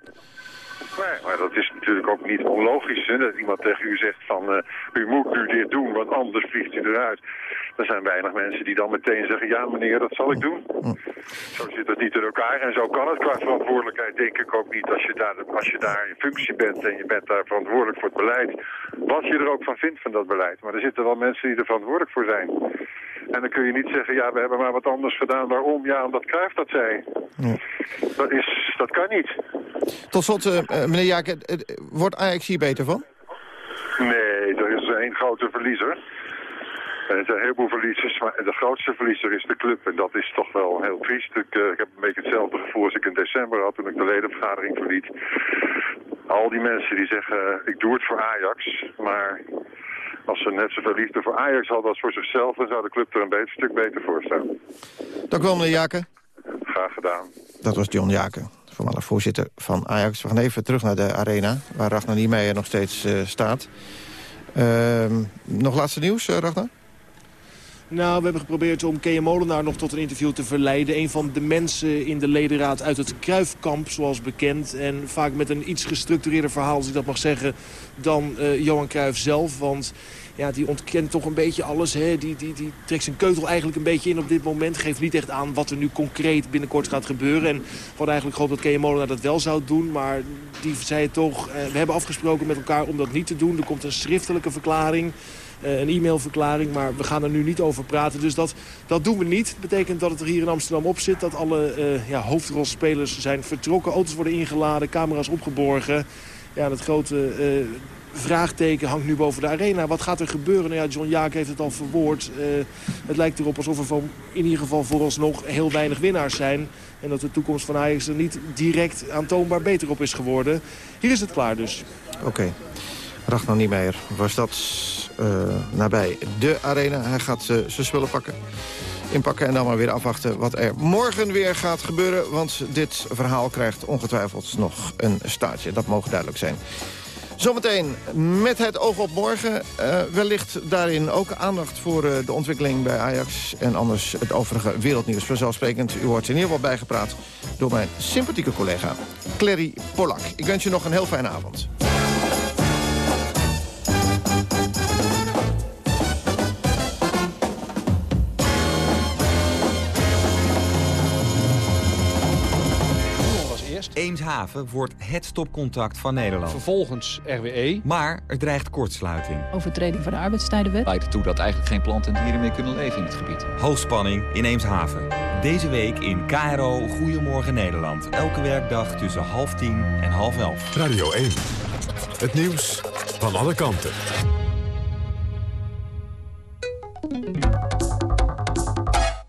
Nee, maar dat is natuurlijk ook niet onlogisch. Dat iemand tegen u zegt van, uh, u moet nu dit doen, want anders vliegt u eruit. Er zijn weinig mensen die dan meteen zeggen, ja meneer, dat zal ik doen. Zo zit het niet in elkaar en zo kan het qua verantwoordelijkheid denk ik ook niet. Als je, daar, als je daar in functie bent en je bent daar verantwoordelijk voor het beleid. Wat je er ook van vindt van dat beleid. Maar er zitten wel mensen die er verantwoordelijk voor zijn. En dan kun je niet zeggen, ja, we hebben maar wat anders gedaan. Waarom? Ja, omdat Cruijff dat zei. Ja. Dat, is, dat kan niet. Tot slot, uh, meneer Jaak, wordt Ajax hier beter van? Nee, er is één grote verliezer. Er zijn een heleboel verliezers, maar de grootste verliezer is de club. En dat is toch wel heel triest. Ik, uh, ik heb een beetje hetzelfde gevoel als ik in december had toen ik de ledenvergadering verliet. Al die mensen die zeggen, ik doe het voor Ajax. Maar als ze net zoveel liefde voor Ajax hadden als voor zichzelf... dan zou de club er een beter, stuk beter voor staan. Dank u wel, meneer Jaken. Graag gedaan. Dat was John Jaken, voormalig voorzitter van Ajax. We gaan even terug naar de arena, waar Ragnar Niemeyer nog steeds uh, staat. Uh, nog laatste nieuws, uh, Ragnar? Nou, we hebben geprobeerd om Kea Molenaar nog tot een interview te verleiden. Een van de mensen in de ledenraad uit het Kruifkamp, zoals bekend. En vaak met een iets gestructureerder verhaal, als ik dat mag zeggen, dan uh, Johan Cruijff zelf. Want ja, die ontkent toch een beetje alles. Hè? Die, die, die trekt zijn keutel eigenlijk een beetje in op dit moment. Geeft niet echt aan wat er nu concreet binnenkort gaat gebeuren. En we hadden eigenlijk gehoopt dat Kea Molenaar dat wel zou doen. Maar die zei toch, uh, we hebben afgesproken met elkaar om dat niet te doen. Er komt een schriftelijke verklaring. Uh, een e-mailverklaring, maar we gaan er nu niet over praten. Dus dat, dat doen we niet. Dat betekent dat het er hier in Amsterdam op zit. Dat alle uh, ja, hoofdrolspelers zijn vertrokken. Auto's worden ingeladen, camera's opgeborgen. Ja, dat grote uh, vraagteken hangt nu boven de arena. Wat gaat er gebeuren? Nou ja, John Jaak heeft het al verwoord. het lijkt erop alsof er in ieder geval vooralsnog heel weinig winnaars zijn. En dat de toekomst van Ajax er niet direct aantoonbaar beter op is geworden. Hier is het klaar dus. Oké. Ragnar Niemeyer was dat uh, nabij de arena. Hij gaat uh, zijn spullen pakken, inpakken en dan maar weer afwachten wat er morgen weer gaat gebeuren. Want dit verhaal krijgt ongetwijfeld nog een staartje. Dat mogen duidelijk zijn. Zometeen met het oog op morgen. Uh, wellicht daarin ook aandacht voor de ontwikkeling bij Ajax. En anders het overige wereldnieuws. Vanzelfsprekend, u wordt in ieder geval bijgepraat... door mijn sympathieke collega Clary Polak. Ik wens je nog een heel fijne avond. Eemshaven wordt het stopcontact van Nederland. Vervolgens RWE. Maar er dreigt kortsluiting. Overtreding van de arbeidstijdenwet. Leidt ertoe dat eigenlijk geen planten en dieren meer kunnen leven in het gebied. Hoogspanning in Eemshaven. Deze week in KRO Goedemorgen Nederland. Elke werkdag tussen half tien en half elf. Radio 1. Het nieuws van alle kanten.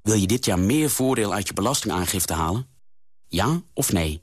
Wil je dit jaar meer voordeel uit je belastingaangifte halen? Ja of nee?